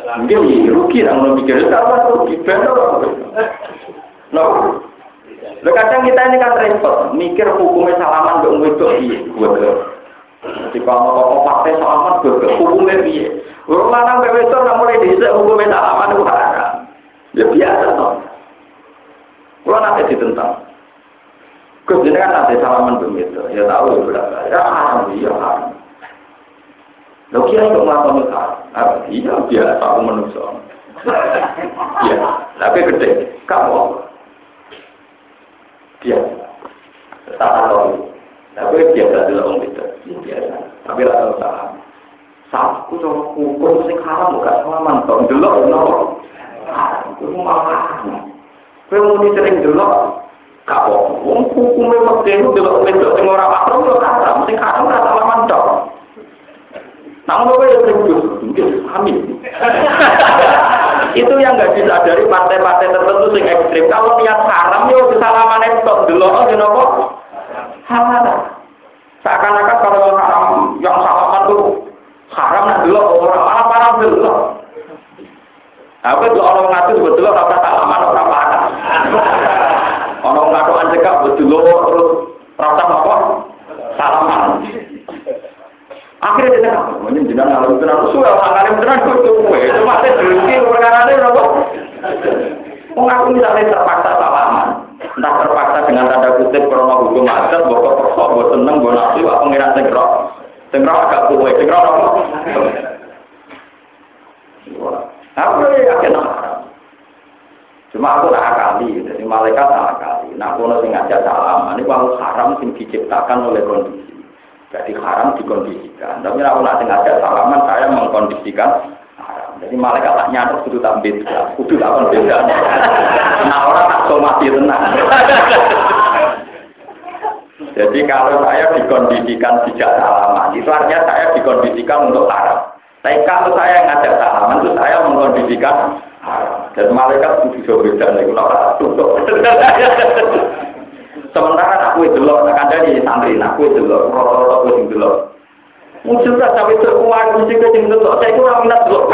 Mungkin rugi lah mau mikir apa rugi benar. No. Lo kadang kita ini kan repot, mikir hukumnya salaman untuk itu iya, gue ke. Di kalau kok pakai salaman gue hukumnya iya. Wong lanang bebek itu mulai dhisik hukumnya salaman itu haram. Ya biasa toh. Kalau nanti ditentang. Gus kan nanti salaman begitu. Ya tahu ya berapa. Ya haram, iya haram. Lo kira itu melakukan haram? Iya biasa aku manusia. Iya, tapi gede. Kamu dia tak tahu. Tapi biasa dulu orang itu. Biasa. Tapi lah tahu salah. Saku coba hukum sing haram gak salaman. Tong dulu, no. Itu malah. Kowe muni sering delok gak apa. Wong hukume mesti itu delok wedok sing ora makruh yo haram, sing haram ora salaman tok. Namun kowe yo mungkin hamil. itu yang nggak disadari partai-partai tertentu sing ekstrim. Kalau niat haram yo salaman tok delok yo napa? Halal. Seakan-akan kalau haram yang salaman tuh haram nah delok orang malah parah delok. Aku itu orang ngatur betul rasa salaman orang mana. Orang ngatur cekak betul terus rasa apa? Salaman. Akhirnya dia cakap, mungkin jenang kalau itu nanti sudah orang kali beneran itu itu masih berhenti perkara ini berapa? Mengaku misalnya terpaksa salaman, entah terpaksa dengan tanda kutip karena hukum adat, bawa perso, bawa seneng, bawa nafsu, apa pengiran segerok, segerok agak kue, segerok apa? Aku ya yakin. Cuma aku tak akali, jadi malaikat tak akali. Nah, aku nanti ngajak salam, ini kalau haram yang diciptakan oleh kondisi. Jadi haram dikondisikan. Tapi aku nanti ngajak salaman, saya mengkondisikan haram. Jadi malaikat tak nyadar, kudu tak beda, kudu tak beda. Nah, orang tak somasi tenang. Jadi kalau saya dikondisikan tidak salaman, itu artinya saya dikondisikan untuk haram. Tapi kalau saya ngajak salaman itu saya mengkondisikan dan malaikat itu bisa beda lagi kalau Sementara aku itu loh, akan dari santri, aku itu loh, rata-rata aku itu loh. Muncul lah sampai terkuat, mesti ke sini loh, saya itu orang minat loh.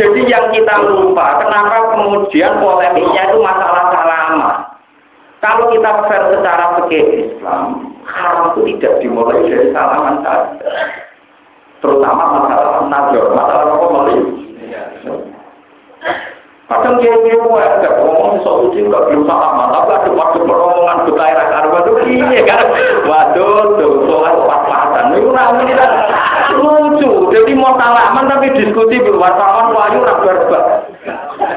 Jadi yang kita lupa, kenapa kemudian polemiknya itu masalah salaman. Kalau kita fair secara fikih Islam, haram itu tidak dimulai dari salaman saja. Terutama masalah nazar, masalah apa. Kadang dia dia mau ada ngomong soal uji nggak belum salaman, tapi ada waktu peromongan ke daerah karwa itu iya kan. Waduh, tuh soal pas-pasan, itu namanya kan lucu. Jadi mau salaman tapi diskusi berwartawan wahyu rabar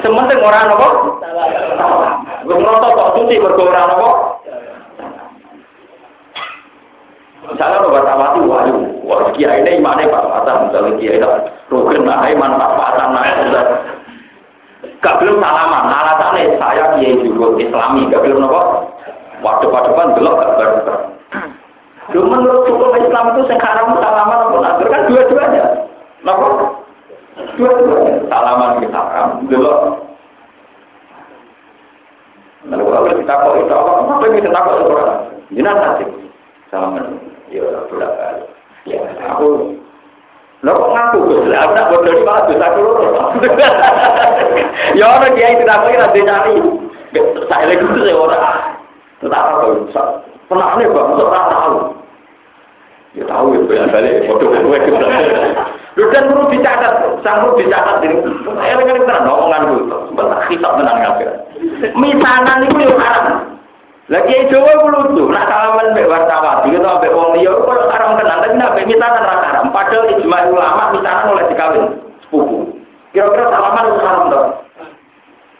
Sementing orang apa? Gue ngerasa kok suci berkurang apa? Misalnya lo bertawati wahyu, wah kiai ini imannya pas-pasan, misalnya kiai itu rukun nah iman pas-pasan nah Gak belum salaman, alasannya saya kiai juga islami, gak belum apa? Waktu-waktu belum gak baru Lu menurut hukum Islam itu sekarang salaman atau nazar kan dua-duanya. Kenapa? Dua-duanya. Salaman kita haram, belum. Lalu kalau kita kok itu apa? Apa yang kita kok itu orang? Jinak nanti. Salaman. Ya, sudah kali. Ya, aku Lo kok ngaku aku nak bodoh di malah dosa kulo. Ya orang kiai tidak kok ora nyari. Saya lagi kudu ora. Tetap apa Pernah nih bang, ora tahu. Ya tahu ya, banyak balik, bodoh gue kita. Lu dan perlu dicatat, dicatat. Saya lagi tenan omongan gue, sebentar kita tenang ngapain. Misanan itu yang haram. Lagi yang Jawa lucu, nak salaman mbak wartawan, gitu mbak wong liya, kalau haram tenang, tapi nak misanan rasa haram. Padahal ijma ulama misanan oleh dikawin sepupu. Kira-kira salaman itu haram dong.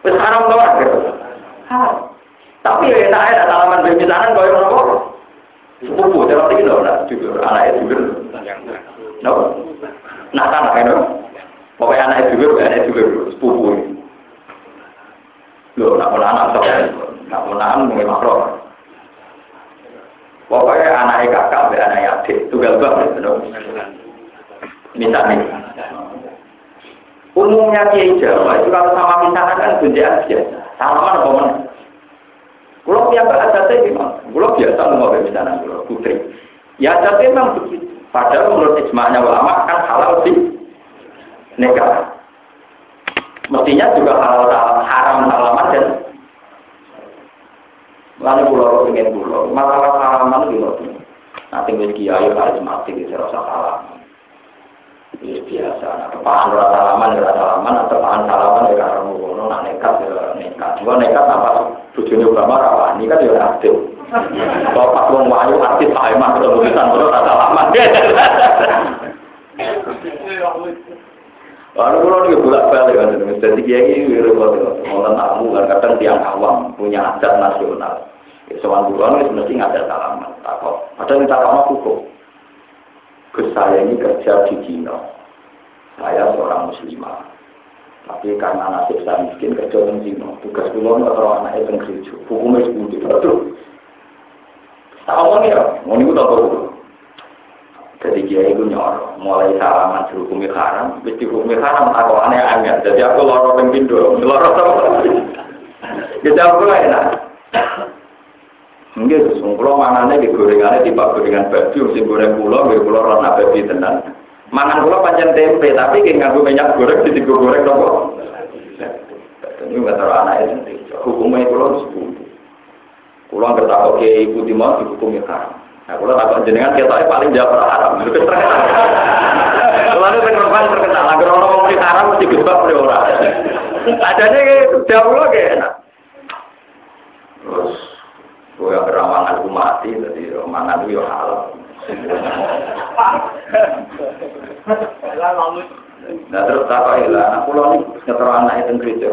Wis haram haram. Tapi ya enak ya salaman misanan kau yang apa? Sepupu, dalam ini loh, nak jujur, anaknya jujur. No, nak tanah kan, pokoknya anaknya jujur, anaknya jujur, sepupu. Loh, nak pernah anak nak pernah mungkin makro. Pokoknya anaknya kakak, anaknya adik, tunggal banget, no. Misalnya, umumnya kiai Jawa itu kalau sama misalnya kan gunjaan biasa, salaman apa mana? Kalau yang ada teh gimana? Kalau biasa mau misalnya kalau putri. Ya ada memang begitu. Padahal menurut ijma'nya ulama kan halal sih nikah. Mestinya juga halal haram salaman dan lalu pulau ingin pulau masalah salaman di Nanti wis kiai karismatik itu rasa salah. Ini biasa. Nah, tepaan ora salaman ora salaman, nah, tepaan salaman ora karo ngono, nak nekat ya nekat. Gua nekat apa bojone Obama ra wani kan ya aktif. Kalau pas wong wayu aktif ae mah ketemu pisan ora salaman. Lalu kalau dia bolak balik kan, jadi kiai ini repot, mau tamu kan kadang tiang awam punya adat nasional. Soal bulan itu mesti ada salaman, takut. Ada yang takut aku kok. Saya ini kerja di Cina. Saya seorang muslimah. Tapi karena nasib saya miskin kerja di Cina. Tugas bulan anak itu gereja. Hukumnya sepuluh. Aduh. Tahu ya, mau ini tahu. Jadi dia itu nyor, mulai salaman dihukumi haram, wis dihukumi haram aku aneh aneh. Jadi aku lorong yang pindo, lorong sama. Jadi aku enak. Enggak, sungkulo manane di gorengannya di gorengan baju, si goreng pulau, gue pulau rona babi tenan. Mangan pulau panjang tempe, tapi kayak nganggu minyak goreng di tiga goreng nopo. Ini nggak taruh anak itu, hukumnya pulau sepuluh. Pulau nggak tahu ke ibu di mau dihukumi haram. Nah, kalau takut jenengan kita paling jauh haram. Itu terkenal. Kalau itu terkenal terkenal. Agar orang mau haram mesti gebak oleh orang. Adanya jauh lagi enak. Terus gue yang keramangan aku mati, jadi mangan itu ya halal. Nah terus apa ilah? Aku lo nih ngetero anak itu gereja.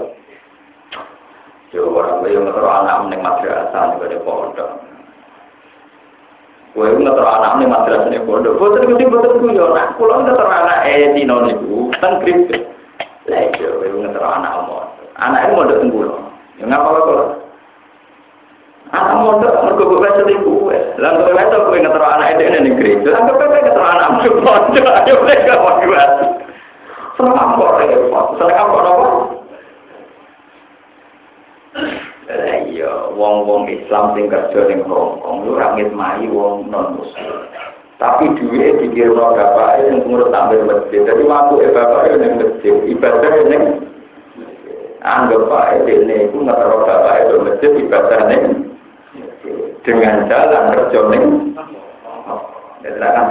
Yo orang gue yang ngetero anak mening madrasah juga di pondok. Gue ngetero anak mening madrasah di pondok. Boten gue boten gue yo. Nah, kulo ngetero anak eh di non itu kan gereja. Lah gue ngetero anak mau. Anak mau datang kulo. Yang ngapa? Anak mondok mergo baca di gue. Lah gue baca gue ngetero anak itu ning gereja. Lah anak mondok. Ayo gue. Seneng apa repot? Seneng apa apa? Lah iya, wong-wong Islam sing kerja ning Hongkong lu ora ngitmai wong non muslim. Tapi duwe dikira bapak yang ngurus tampil masjid. Jadi waktu e bapak ning masjid, ibadah ning anggap baik ini itu ngetero bapak itu masjid ibadah ning dengan jalan kerja ning. Ya, kan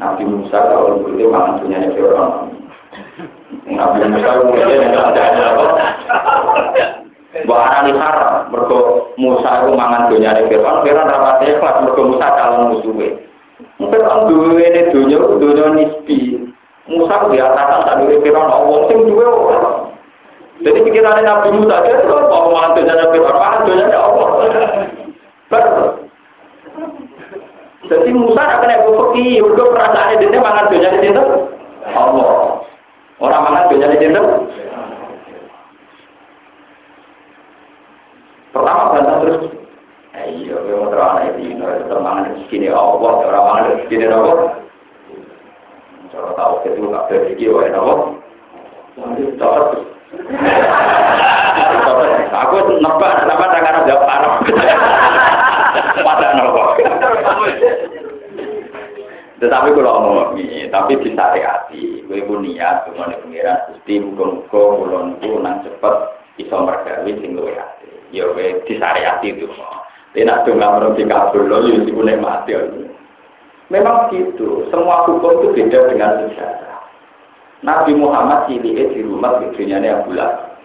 Nabi Musa kalau begitu makan punya orang. Nabi Musa kemudian yang ada apa? Bahkan ini haram. Mereka Musa itu mangan dunia ini Fir'aun. Fir'aun rapatnya ikhlas. Mereka Musa calon musuhnya. Fir'aun dua ini dunia, dunia nisbi. Musa biasakan tak dulu Fir'aun. Allah sing dua orang. Jadi pikirannya Nabi Musa itu mau mangan dunia Fir'aun. Mangan dunia Allah. Betul. Jadi Musa akan kena bukti, udah perasaannya dia mangan dunia di sini. Allah. Orang mangan dunia di sini. Pertama bantah terus. Eh, iya, gue mau terang itu, terus mangan di sini Allah, orang mangan di sini Allah. Cara tahu itu nggak berpikir, Allah. Nanti cocok. Aku nebak, nama tangan ada parah. Pada nopo. Tetapi kalau ngomong ini, tapi disariati, gue pun niat, gue mau pengiran, gusti muka-muka, kulon itu nang cepet, iso mergawi sing luwe hati. Ya gue disariati itu. Tidak tuh nggak kabul lo, ya sih gue mati. Memang gitu, semua hukum itu beda dengan sejarah. Nabi Muhammad cilik di rumah gedenya Abu Lahab.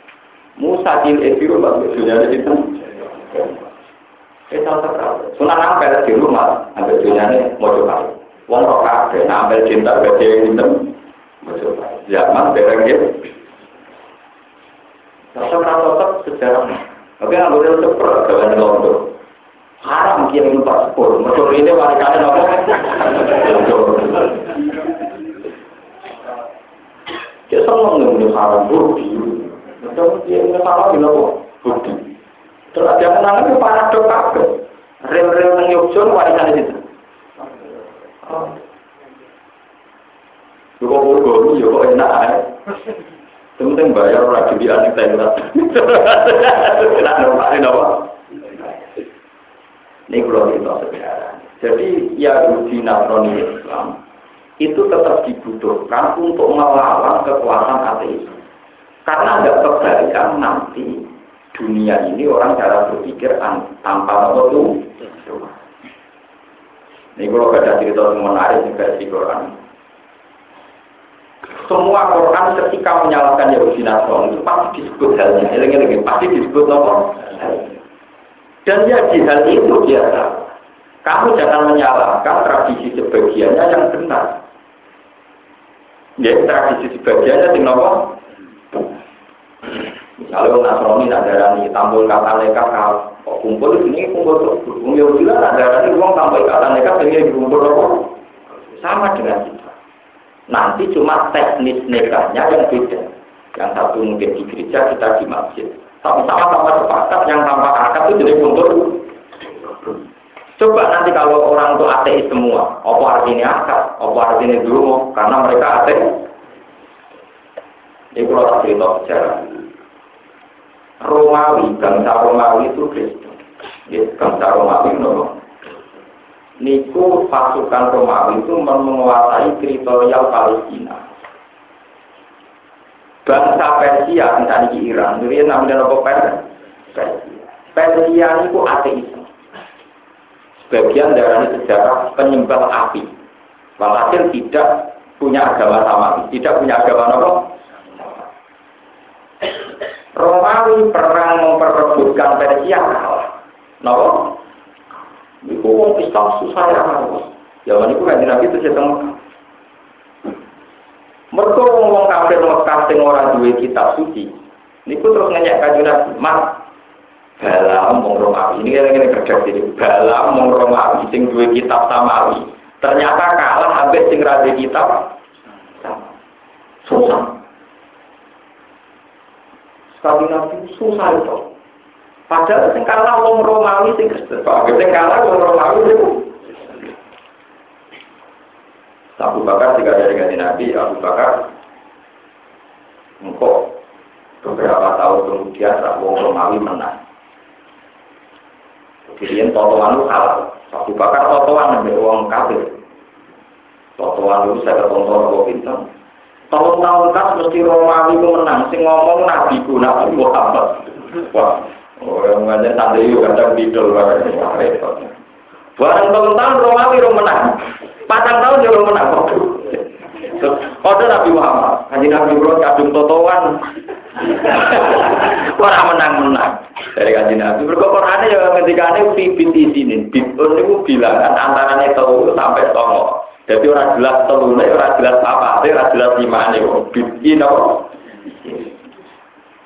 Musa cilik di rumah gedenya itu. Kita tahu. Sunan Ampel di rumah, ambil dunia ini mau coba. Wong kok kabeh ambil cinta gede yang itu. Mau coba. Zaman ya. Rasa rasa sejarah. Oke, nggak boleh seper jalan londo. Haram kiai numpak sepur. Mereka ini warisannya nopo. Dia seneng nih haram budi. Macam dia salah di nopo budi. Terus ada menangan itu paradok kabeh. Rel-rel yang Yogyakarta warisan itu. Kok kok yo kok enak. Penting bayar ora jadi anak tenda. Lah normal napa? Ini kalau kita sekarang. Jadi ya di Nasrani Islam itu tetap dibutuhkan untuk melawan kekuatan ateis. Karena ada kebaikan nanti dunia ini orang cara berpikir tanpa itu. Ini kalau ada cerita yang menarik juga di Quran semua Quran ketika menyalahkan Yahudi Nasrani itu pasti disebut halnya. Ini pasti disebut apa? Dan ya di hal itu biasa. Kamu jangan menyalahkan tradisi sebagiannya yang benar. Ya, tradisi sebagiannya yang apa? Misalnya Nasrani nak darani tampil kata mereka kok kumpul ini kumpul tuh. Yahudi lah nak darani uang tampil kata mereka ini kumpul? Sama dengan kita. Nanti cuma teknis nikahnya yang beda. Yang satu mungkin di gereja, kita di masjid. Tapi sama-sama sepakat yang tanpa akad itu jadi kumpul. Coba nanti kalau orang itu ateis semua, apa artinya akad, apa artinya dulu, karena mereka ateis. Ini kalau cerita sejarah. Romawi, bangsa Romawi itu Kristen. Ya, bangsa Romawi, no niku pasukan Romawi itu menguasai teritorial Palestina. Bangsa Persia, misalnya di Iran, jadi namanya apa Persia? Persia itu ateis. Sebagian dari sejarah penyembah api. Walhasil tidak punya agama sama, tidak punya agama apa? Romawi perang memperebutkan Persia kalah. Nopo? Iku wong Islam susah ya Zaman itu kan Nabi itu sedang Mereka ngomong kafir Mekah sing ora duwe kitab suci. Niku terus nanya kanjeng Nabi, "Mas, bala mong Romawi. Ini yang ini kerja sini. Bala mong Romawi sing duwe kitab samawi. Ternyata kalah habis sing rada kitab susah. Sekali Nabi susah itu. Padahal sing kalah Romawi sing Kristen. Sing kalah wong Romawi itu. Abu Bakar jika dari ganti Nabi, Abu Bakar engkau beberapa tahun kemudian wong Romawi menang. Kemudian totoan itu kalah. Abu Bakar totoan dengan wong kafir. Totoan itu saya tonton kok bintang. Tahun-tahun kan mesti Romawi itu menang. Sing ngomong Nabi ku Nabi Muhammad. Wah, Orang ngajar tante yuk kadang bidol repot. Barang tahun-tahun Romawi rom menang. Patang tahun rom menang. Kode Nabi Muhammad, kaji Nabi Muhammad kadung totoan. Orang menang-menang dari kaji Nabi. Berkokorannya ya ketika ini bibit di sini. Bibit itu bilangan antaranya tahu sampai songo. Jadi orang jelas telurnya, orang jelas apa, orang jelas lima ini. Bibit ini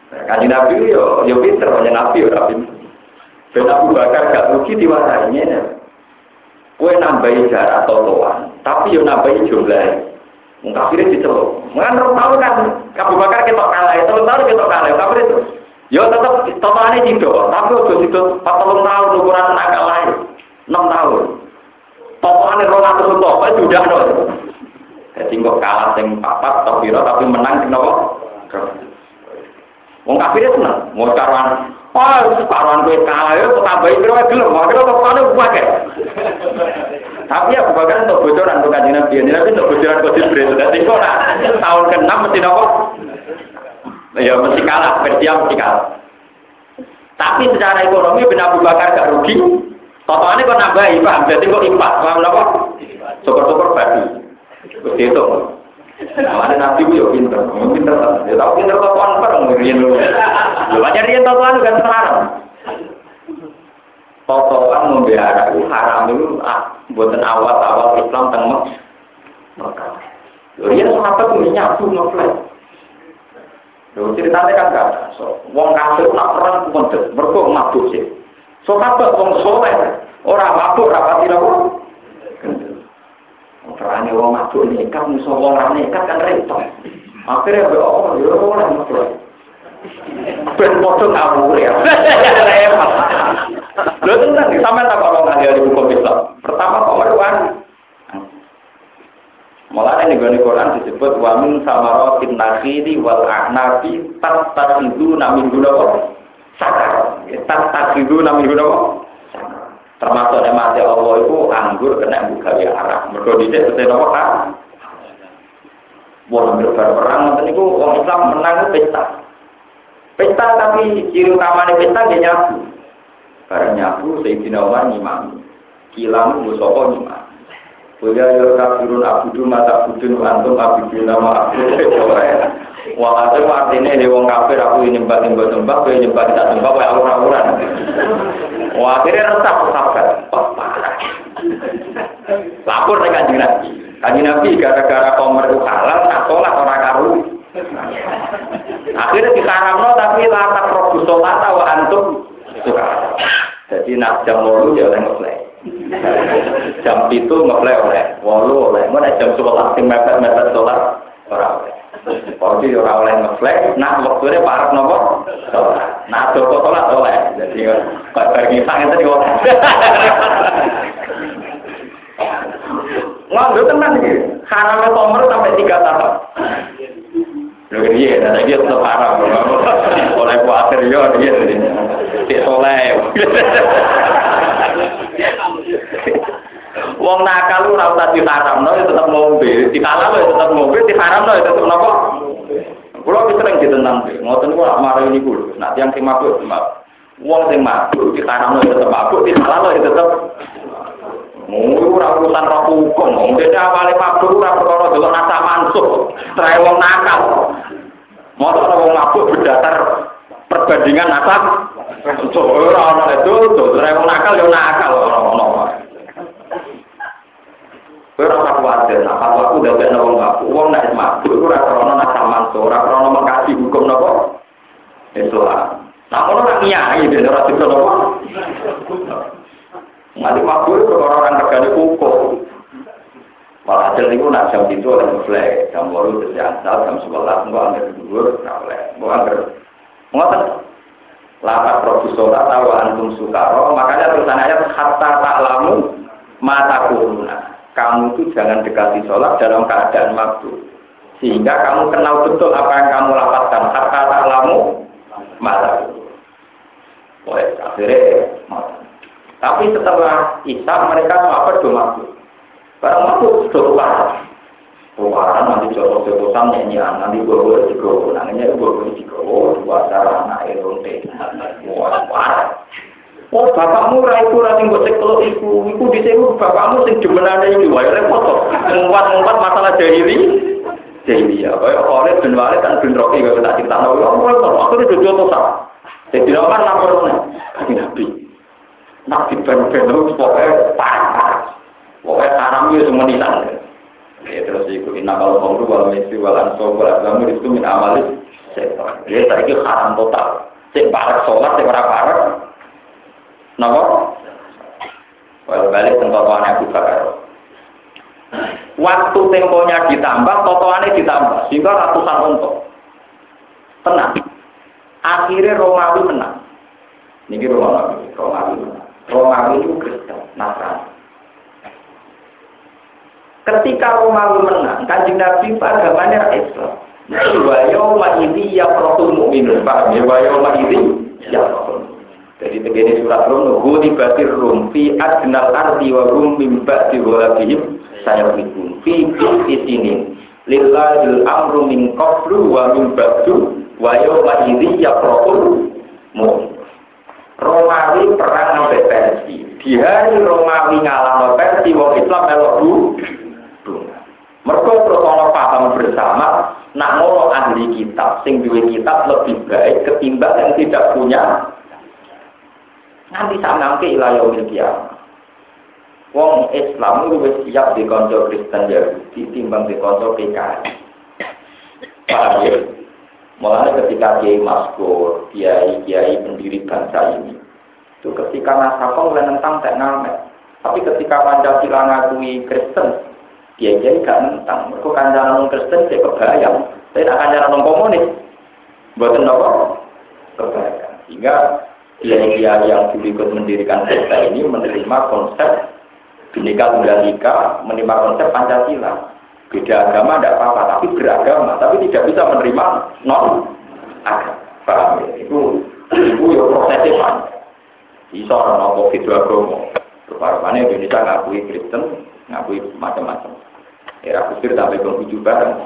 Kaji Nabi yo yo pinter, hanya Nabi yo Nabi. Ben Abu Bakar gak rugi diwasainya. Kue nambahi jarak totoan, tapi yo nambahi jumlah. Mungkin diceluk. Mengan tahu kan, Abu Bakar kita kalah, terus tahu kita kalah, tapi itu. Yo tetap totoannya tidak, tapi udah itu 40 tahun ukuran tenaga lain, 6 tahun. Rong atus untuk, itu udah dong. Jadi kok kalah sing papat, tapi tapi menang kenapa? Wong kafir itu seneng, mau karuan. Oh, karuan gue kalah ya, tambahin kira gelem, akhirnya kok kau buat Tapi ya bukan untuk bocoran bukan nabi, nabi untuk bocoran kau Jibril. Jadi kok tahun ke-6 mesti nopo? Ya mesti kalah, Persia mesti kalah. Tapi secara ekonomi Ben Abu Bakar gak rugi. Totalnya kok nambahi, paham? Berarti kok impak, paham apa? Syukur-syukur bagi. Begitu itu. Mana nabi itu ya pinter, pinter Ya tahu pinter totoan bareng ngirian lu. Lu aja dia totoan kan sekarang. Totoan membela itu haram itu ah, buatan awal-awal Islam tengah. Maka, dia sahabat itu nyabu ngeflash. Lalu ceritanya kan gak ada. Wong kafir nak perang kumendet, mereka mabuk sih. Sahabat wong soleh, orang mabuk rapati lalu. Terane wong mabuk nekat musuh wong ra nekat kan repot. Akhirnya be oh yo ora mabuk. Ben foto ngawur ya. Repot. Lho tenan sampe tak kok ngali di buku Islam. Pertama kok meruan. ning Quran disebut wa min samaratin nakhili wal a'nabi tattakhidhu namin gunawa sakar. Tattakhidhu namin gunawa Termasuk mati Allah itu anggur kena buka ya arah. Mergo dhisik sesuai napa kan? Wah, hampir perang ngoten niku wong Islam menang pesta. Pesta tapi ciri utamanya pesta dia nyabu. Barang nyabu Sayyidina Umar ngimami. Kilamu Musopo ngimami. Kuya yo kafirun abudu mata budun antum abudu nama aku Itu artinya ini wong kafir aku ini nyembah nyembah nyembah, aku nyembah tidak nyembah, aku orang-orang. Wah akhirnya resah sahabat. Wah parah. Lapor dengan kanjeng Nabi. Kanjeng Nabi gara-gara komer itu halal, sholat orang karu. Akhirnya dikaramno tapi latak robu sholat wa antum suka. Jadi nak jam lalu ya oleh ngeplay. Jam itu ngeplay oleh, walu oleh. Mana jam sebelas sing mepet-mepet sholat orang oleh. Jadi orang oleh ngeflek, nah waktunya parah nopo, nah joko sholat oleh, jadi kalau bagi sang itu oleh. Ngambil tenang sih, haramnya tomer sampai tiga tahun. Lho iya, nah dia tetap haram. Oleh khawatir yo dia dia soleh. Wong nakal ora usah diharamno ya tetep ngombe, dihalal ya tetep ngombe, diharamno ya tetep napa? Kulo wis sering ditentang, ngoten ku marah ini kulo. Nah, yang sing mabuk, wong sing mabuk diharamno ya tetep mabuk, dihalal ya tetep Mungkin ora urusan roh hukum, mungkin awalnya mabuk ora perkara delok nasa mansuh, serai wong nakal. Mau wong mabuk berdasar perbandingan nasab. Ora ana itu, serai wong nakal ya nakal. Ora Kowe ora kuwatir, nah fatwa aku udah ben wong aku, wong nek mabuk ora krono nakal manso, ora krono mengkaji hukum napa? Islam. Nah, ono nak nyai ben ora bisa napa? Nanti mabuk itu orang regane hukum. Malah hasil itu nak jam itu oleh flag, jam baru asal jam sebelas nggak angker dulu, nggak boleh, nggak angker. Ngoten. Lapat profesor atau antum sukaro, makanya tulisan ayat hatta tak lamu mata kuruna kamu itu jangan dekati sholat dalam keadaan mabuk. Sehingga kamu kenal betul apa yang kamu lapaskan. Hatta ta'lamu mata. Wah, akhirnya Tapi setelah Isa mereka semua berdua mabuk. Barang mabuk sudah tukaran. Tukaran nanti jodoh-jodohan nyanyian, nanti gue-gue digowo. Namanya gue-gue digowo, dua cara anak eronte. Wah. Oh bapakmu ra iku ra sing gocek teluk iku, iku dhisik bapakmu sing jumenane iki wae repot to. Ngumpat-ngumpat masalah jahili. Jahili ya, kaya oleh ben wale kan ben roki kaya tak critakno. Ya repot, aku itu jodoh to sak. Jadi nomor laporane. Nabi. Nabi ben-ben pokoke parah. Pokoke haram yo semenitan. Ya terus iku inna kalau ngomong wal mesti wal anso wal agama itu min amalis setan. Ya saiki haram total. Sing parek salat ora Napa? Kalau balik tentotoan Abu Bakar. Waktu temponya ditambah, totoannya ditambah, sehingga ratusan untuk. Tenang. Akhirnya Romawi menang. Ini Romawi, Romawi menang. Romawi itu Kristen, Nasrani. Ketika Romawi menang, kanjeng Nabi agamanya Islam. Wa yawma idhi ya protul mu'minun. Paham ya? Wa ya jadi begini surat Rum, Guli batir Rum, fi adnal ardi wa rum mim ba'di walabihim saya bikun. Fi di sini, lillahil amru min qablu wa min ba'du wa yawma idhi yakrokul mu'min. Romawi perang sampai Persi. Di hari Romawi ngalah Persi, wong Islam melok bu. Mereka terus paham bersama, nak ngono ahli kitab, sing duwe kitab lebih baik ketimbang yang tidak punya Nanti tak nangke ilayah umil Wong Islam itu wis siap di konco Kristen ya, ditimbang di konco PKI. Paham ya? Mulai ketika Kiai Maskur, Kiai Kiai pendiri bangsa ini, itu ketika nasakong mulai tentang tak ngamet. Tapi ketika Pancasila ngakui Kristen, Kiai Kiai gak nentang. Mereka kanjaran Kristen saya kebayang, saya tak kanjaran komunis. Buatan apa? Kebayang. Sehingga kiai-kiai yang dulu ikut mendirikan sekta ini menerima konsep Bhinneka Tunggal Ika, menerima konsep Pancasila. Beda agama tidak apa-apa, tapi beragama, tapi tidak bisa menerima non agama. Paham ya? Itu itu ya prosesnya panjang. Bisa orang apa beda agama. Keparuhannya Indonesia ngakui Kristen, ngakui macam-macam. Era kusir tapi kemuju bareng.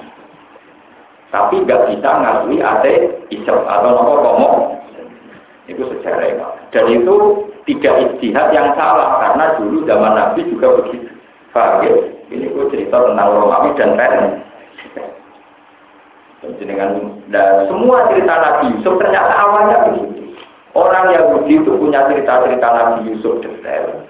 Tapi nggak bisa ngakui ate Islam atau nopo komo. Itu sejarah ya. Dan itu tidak istihad yang salah karena dulu zaman Nabi juga begitu. Paham ya? Ini gue cerita tentang Romawi dan Ren. Dengan dan semua cerita Nabi Yusuf ternyata awalnya begitu. Orang Yahudi itu punya cerita-cerita Nabi Yusuf detail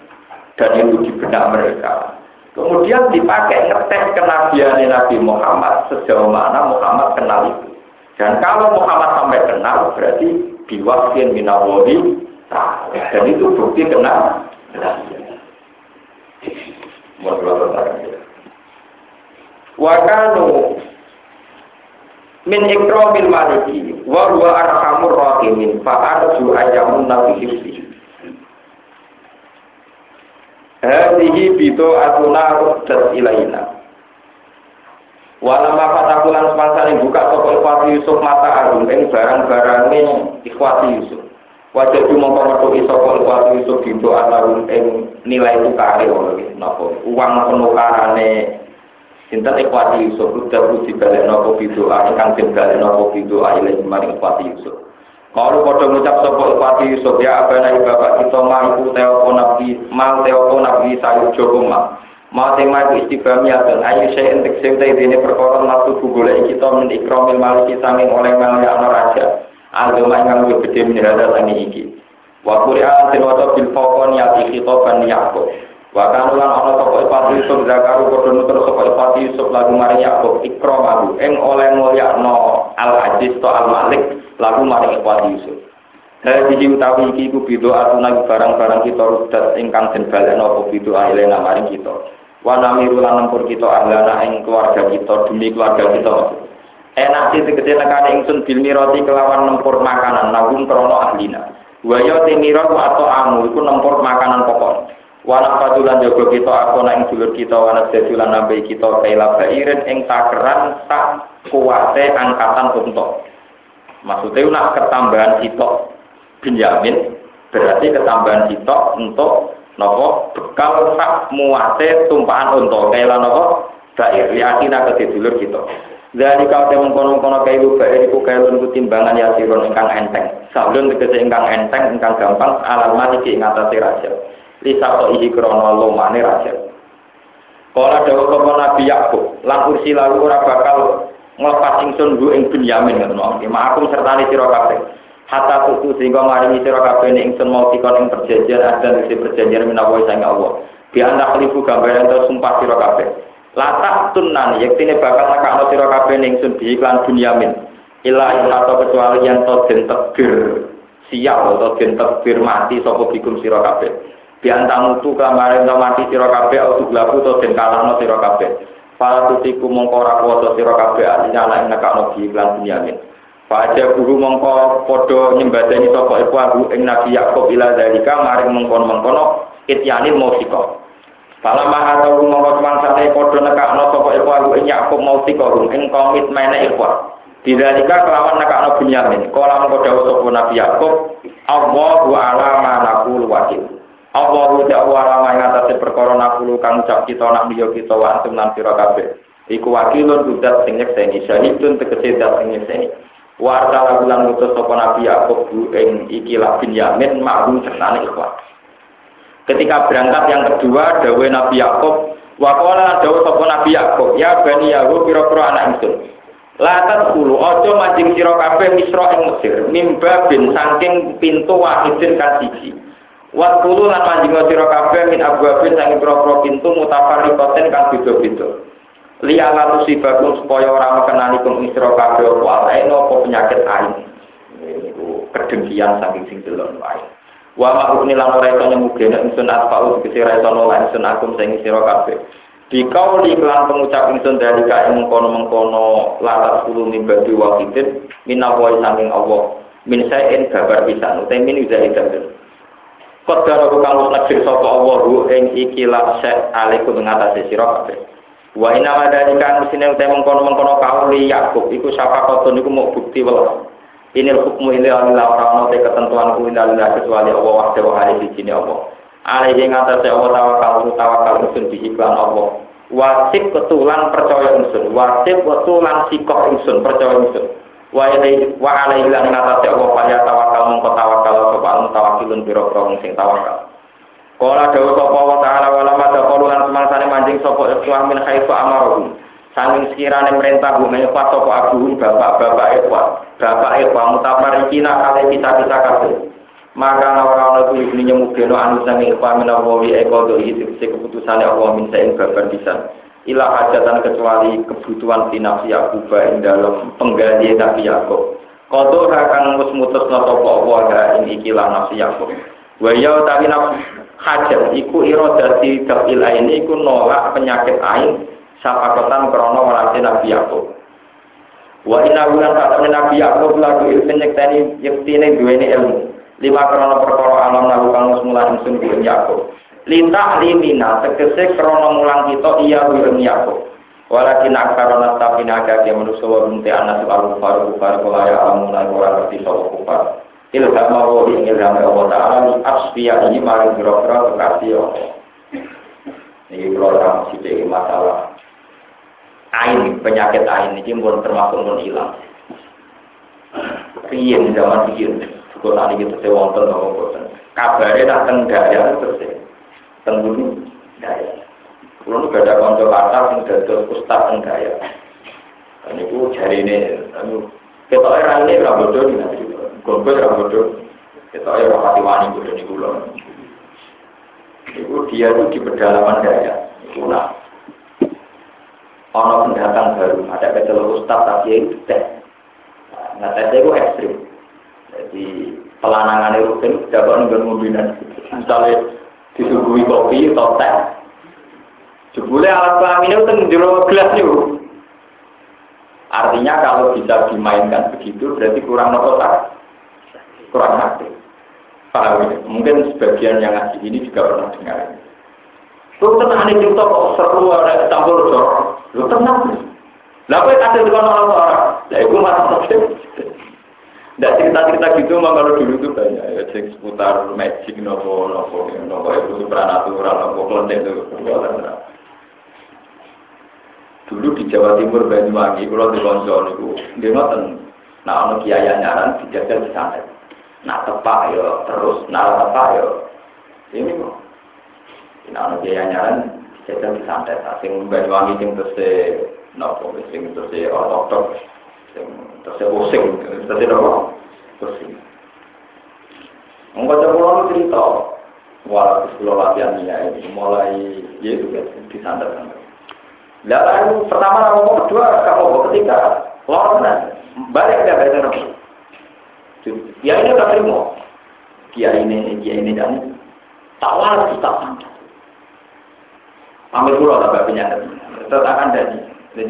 dan itu di benak mereka. Kemudian dipakai ngetes kenabian Nabi Muhammad sejauh mana Muhammad kenal itu. Dan kalau Muhammad sampai kenal berarti biwakin minawali dan itu bukti kenal. Wakanu min ikramil maliki wa huwa arhamur rahimin fa arju ayamun nabi hifsi Hadihi bito atuna ruddat ilaina Walama fatakulan sepansa buka toko ikhwati Yusuf mata agung ing barang-barangnya ikhwati Yusuf Wajah cuma metu isoko ikhwati Yusuf bito atau ing nilai tukare uang penukarane Sinten ikhwati Yusuf udah puji balik nopo video ingkang den balik nopo video aile maring ikhwati Yusuf. Kalau pada ngucap sopo ikhwati Yusuf ya abana bapak kita mampu teoko nabi mal teoko nabi sayu joko ma. Mau tema istiqamnya dan ayu saya entek sente ini perkara nafsu bugule kita min ikromil maliki sanging oleh maliki ana raja. Agama ingkang luwih gedhe minhada sangi iki. Wa Qur'an den waca bil fawqan yati khitaban Yaqub. Bahkan ulang ana sapa Ipati Yusuf zakaru padha nutur sapa Ipati Yusuf lagu maring Yakub ikram aku ing oleh mulyakno Al Aziz to Al Malik lagu maring Ipati Yusuf. Hadi utawi iki ku bido atuna barang-barang kita rudat ingkang den baleno apa bido ailena maring kita. Wa namiru lan nempur kita ahlana ing keluarga kita demi keluarga kita. Enak sih tegese nekane ingsun bil mirati kelawan nempur makanan nagum krono ahlina. Wa ya timirat atau amu iku nempur makanan pokok. Wanak padulan jogo kita aku nang dulur kita wanak jadulan nabi kita kaila bairin ing takeran tak kuwate angkatan untuk. Maksudnya nak ketambahan kita Benjamin berarti ketambahan kita untuk nopo bekal tak muate tumpahan untuk kaila nopo bair yakin ke dulur kita. Dari kau temen kono-kono kailu bair iku kailu niku timbangan ya sirun ingkang enteng. Sablon tegese ingkang enteng ingkang gampang alam mati ing atase raja lisato ihi krono lomane raja. Kala dawa kapa Nabi Yakub, lan kursi lalu ora bakal nglepas ingsun ing Benyamin ngoten mawon. Ma'akum sertane sira kabeh. Hatta tuku sehingga maringi sira kabeh ing ingsun mau dikon ing perjanjian adan isi perjanjian menawa sang Allah. Bi anda khalifu gambaran to sumpah sira kabeh. Latak tunan yektine bakal nekakno sira kabeh ing ingsun bi iklan Benyamin. Ila atau kecuali yang to den siap atau den teger mati sapa bikum sira kabeh. Bian tamutu kamarin to mati sira kabeh atau glabu to den kalahno sira kabeh. Para tutiku mongko ora kuwasa sira kabeh ana ing nekakno iklan Bunyamin. Pada guru mongko padha nyembadani sapa iku aku ing Nabi Yakub ila dalika maring mengkon-mengkono ityanil mausika. Pala maha tau mongko semangsane padha nekakno sapa iku aku ing Yakub mausika ing komitmene ikhwan. Didalika kelawan nekakno Bunyamin. Kala mongko dawuh sapa Nabi Yakub, Allahu ala ma naqul wakil. Allah udah wala yang atas perkara nakulu kang ucap kita nak liya kita wa antum lan sira. Iku wakilun budak sing nyekseni syahidun tegese dat sing nyekseni. Wa artala bulan ngutus sapa Nabi Yakub bu ing ikilah bin Yamin ma'ruf sertane ikhwan. Ketika berangkat yang kedua dawe Nabi Yakub wa qala sapa Nabi Yakub ya bani Yakub pira-pira anak ingsun. Latat kulu ojo mancing sira kabeh misra ing Mesir mimba bin saking pintu wahidin kan siji. Waktu lan manjingo sira kabeh min abwabin sang pira-pira pintu mutafarriqatin kang beda-beda. Liya lalu sibakum supaya ora mekenani kum sira kabeh apa alain apa penyakit ain. Niku kedengkian saking sing delok wae. Wa ma'runi lan ora iso nyemugene ingsun atfa'u kese ora iso nolak ingsun akum sing sira kabeh. Dikau liklan pengucap ingsun dari kae mengkono-mengkono latar sepuluh nimbadi wakidin minawai saking Allah. Min sayin babar pisan utai min uzaidah Kodar aku kang wis negeri sapa ing ikilah syek alaikum ngatasi sira. Wa inna wa dalika sine uta mengkono-mengkono kauli Yakub iku sapa koton iku mau bukti welas. Inil hukmu ila Allah ora ono te ketentuan ku ila Allah kecuali Allah wahde wa hari siji Allah. Ale ing atase Allah tawakal tawakal usun dihiklan Allah. Wasik ketulan percaya usun, wasik ketulan sikok usun percaya usun. Wa ilai wa alaihi lan atase Allah kaya tawakal mongko tawakal mutawakilun biro-biro sing tawakal. Kala dawa sapa wa ta'ala wa lama taqulu lan semangsane manjing sapa ikhwan min haitsu amarohum. Sanging sekirane merintah bumi apa sapa abuhum bapak-bapak ikhwan. Bapak ikhwan mutafarikina kali kita-kita kabeh. Maka ora ana kuwi ini nyemugeno anu sanging ikhwan menawi eko do iki keputusane Allah min saing babar pisan. Ila hajatan kecuali kebutuhan tinafsi Yakub ing dalam pengganti Nabi Yakub. Kodo akan mus mutus nopo Allah ing ikilah nafsi Yakub. Wa ya tapi nafsi hajat iku irodati dafil ini iku nolak penyakit ain sapakotan krono walasi Nabi Yakub wa inna wulan kata Nabi Yakub lagu ilmu nyekteni yektine duweni ilmu. Lima krono perkara alam lalu kang semula insun ilmu Yakub lintak limina tegese krono mulang kita iya ilmu Yakub walakin akarona tapi naga dia wa binti anas lalu faru kulaya alamuna ora ngerti kufar ilham Allah ing ilham Allah Ta'ala ni asfiya ini mari biro-biro kekasih Allah ini kalau orang sidik masalah ain penyakit ain ini pun termasuk pun hilang Riyen zaman bikin Kalau tadi kita wonten nopo boten. Kabarnya nak tenggaya terus ya. Tenggunu daya. Kalau nu ada konco kata yang dados ustaz tenggaya. Dan itu jari ini, kita orang ini rabodoh di nanti Gombel ya bodoh. Kita ya rapati wani bodoh di kulon. Itu dia itu di pedalaman daya. Nah. Ono pendatang baru, ada kecelok ustaz tapi itu teh. Nah tesnya itu ekstrim. Jadi pelanangan itu kan dapat nunggu mobilan. Misalnya disuguhi kopi atau teh. Jebule alat kelamin itu kan di gelas itu. Artinya kalau bisa dimainkan begitu berarti kurang nopo kurang hati. Paham ya? Mungkin sebagian yang ngaji ini juga pernah dengar. Lu tenang nih cerita kok seru ada campur jorok. Lu tenang nih. Lalu ada di mana orang-orang? Ya itu masalah. Tidak cerita-cerita gitu mah kalau dulu tuh banyak ya cek seputar magic nopo nopo nopo itu supranatural nopo kelenteng itu dulu di Jawa Timur Banyuwangi kalau di Loncol itu dia ngoten nah ono kiai nyaran dijagal di sana Nak tepak yo terus, nak tepak yo ini kok. Nah, ono biaya nyaran jajan santai, sing Banyuwangi sing terus nopo, sing terus ortodok, sing terus pusing, terus nopo, pusing. Mengkota pulau cerita, walau pulau latihan ini mulai ya itu disantet santet. Lalu pertama nomor kedua kamu ketika lorna balik dia baca Ya ini tak terima. Kia ini, kia ini dan tak waras kita sangat. Ambil pulau tak bapak nyata. Tetap akan jadi.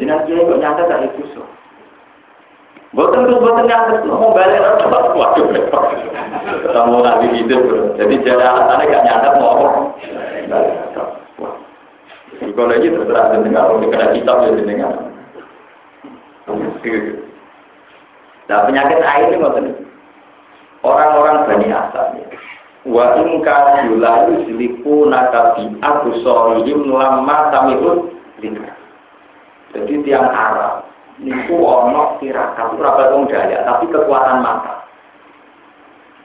Nanti kia kok nyata tak itu so. Bukan tuh bukan nyata mau balik atau waduh repot. Kamu nanti hidup Jadi jadi alasannya gak nyata mau. Kalau lagi terserah dengan kalau kena kitab ya dengan. Nah penyakit air ini maksudnya orang-orang Bani Asad. Wa in kanu la yusliku nakabi abu sorihim lama tamihun lika. Jadi tiang Arab niku ono tirakat ora wong daya tapi kekuatan mata.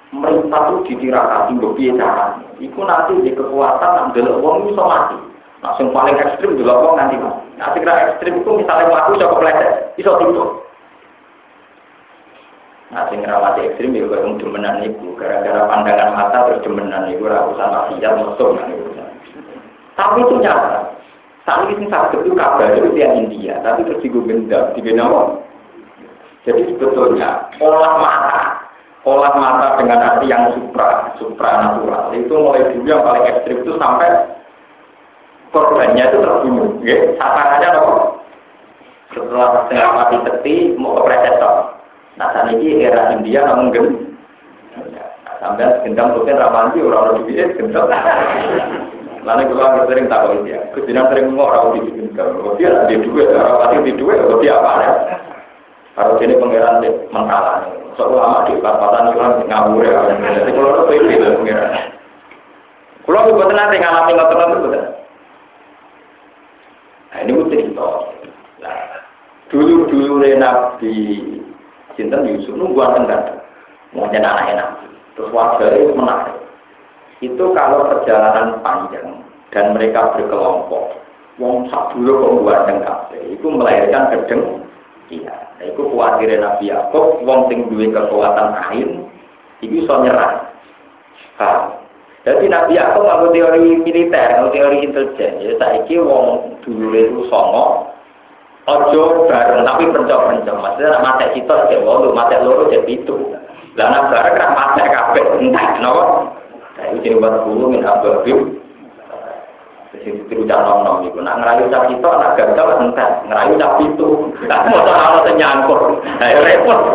Merintah itu ditirakati piye carane. Iku nanti di kekuatan nang delok iso mati. Nah, yang paling ekstrim delok wong nanti mati. Nah, kira ekstrim itu misalnya waktu coba kepleset, iso tidur. Nah, sing rawati ekstrim ya kaya demenan ibu, gara-gara pandangan mata terus demenan ibu ora usah maksiat mesum Tapi itu nyata. Saat ini sakit itu kabar itu dia India, tapi terus digo gendam, digendam Jadi sebetulnya olah mata, olah mata dengan arti yang supra, supra natural itu mulai dulu yang paling ekstrim itu sampai korbannya itu terbunuh. Ya, sasarannya apa? Setelah setengah mati teti mau ke predator Nah saat ini era India namun gen. Nah, sampai gendam tuh ramanji orang orang duit gendam. Lalu kalau sering tahu dia, ke sini sering ngomong orang di sini kalau dia di dua, orang pasti di dua, kalau dia apa ya? Harus ini pangeran di mentala. Selama di perempatan itu ngawur ya. Jadi kalau itu itu pangeran. Kalau itu betul nanti ngalami nggak terlalu ini cerita. Nah, dulu dulu Nabi Sinten Yusuf nungguan tenggat, mau jadi anak enak. Terus warga itu menarik. Itu kalau perjalanan panjang dan mereka berkelompok, wong sak dulu pembuat kabeh itu melahirkan gedeng iya. Nah, itu khawatir Nabi Yakub, wong sing duwe kekuatan kain, itu iso nyerah. Jadi Nabi Yakub nganggo teori militer, nganggo teori intelijen. Ya saiki wong dulu itu songo, ojo bareng tapi pencok-pencok. Maksudnya mata kita ya wong, mata loro jadi itu. Lah nak bareng kan mata kabeh entah kenapa. Nah, itu jadi buat guru min ababim. Sing tiru calon nom iku nak ngerayu cah kita nak gagal entah ngerayu cah itu. Lah mau sing nyangkut. Nah repot.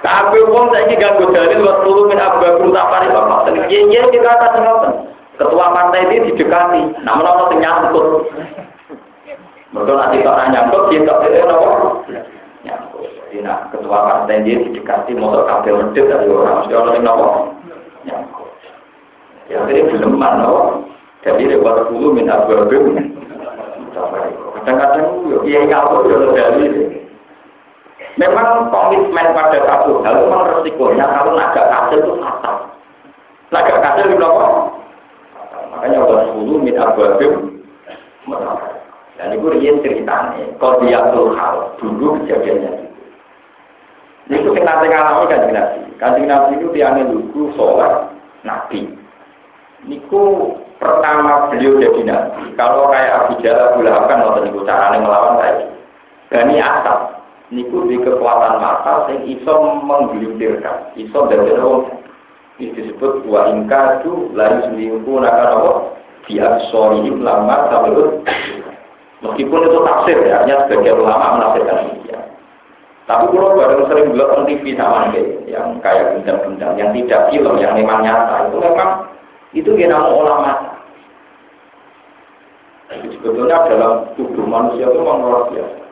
Tapi wong saiki ganggu dalil wa tulu min ababim tapari bapak. Yen yen kita kata ngoten. Ketua partai ini didekati, namun orang sing nyangkut. Mereka nanti tak nyangkut, dia tak boleh nopo. Nyangkut. Jadi nak ketua partai dia didekati motor kabel medit dari orang, mesti orang nopo. Nyangkut. Ya ini belum mana. Jadi lewat dulu min ababim. Kadang-kadang ya ngapur ya dalil. Memang komitmen pada satu hal memang resikonya kalau naga kasil itu fatal. Naga kasil itu apa? Makanya Allah dulu min ababim. Dan itu rian ceritanya. Dia hal dulu kejadiannya. Itu yang nanti ngalami kanjeng Nabi. Kanjeng Nabi itu tiangnya lugu sholat Nabi. Niku pertama beliau jadi Nabi. Kalau kayak Abu Jalal Abu kan waktu itu caranya melawan kayak Bani Asad. Niku di kekuatan mata yang iso menggelintirkan, iso dari orang ini disebut wa itu lalu seminggu nakal apa sorihim lama sampai Meskipun itu tafsir ya, hanya sebagai ulama menafsirkan ini. Ya. Tapi kalau baru sering bilang TV sama nih, yang kayak bintang-bintang, yang tidak film, yang memang nyata, itu memang itu nama ulama. Sebetulnya dalam tubuh manusia itu memang luar biasa.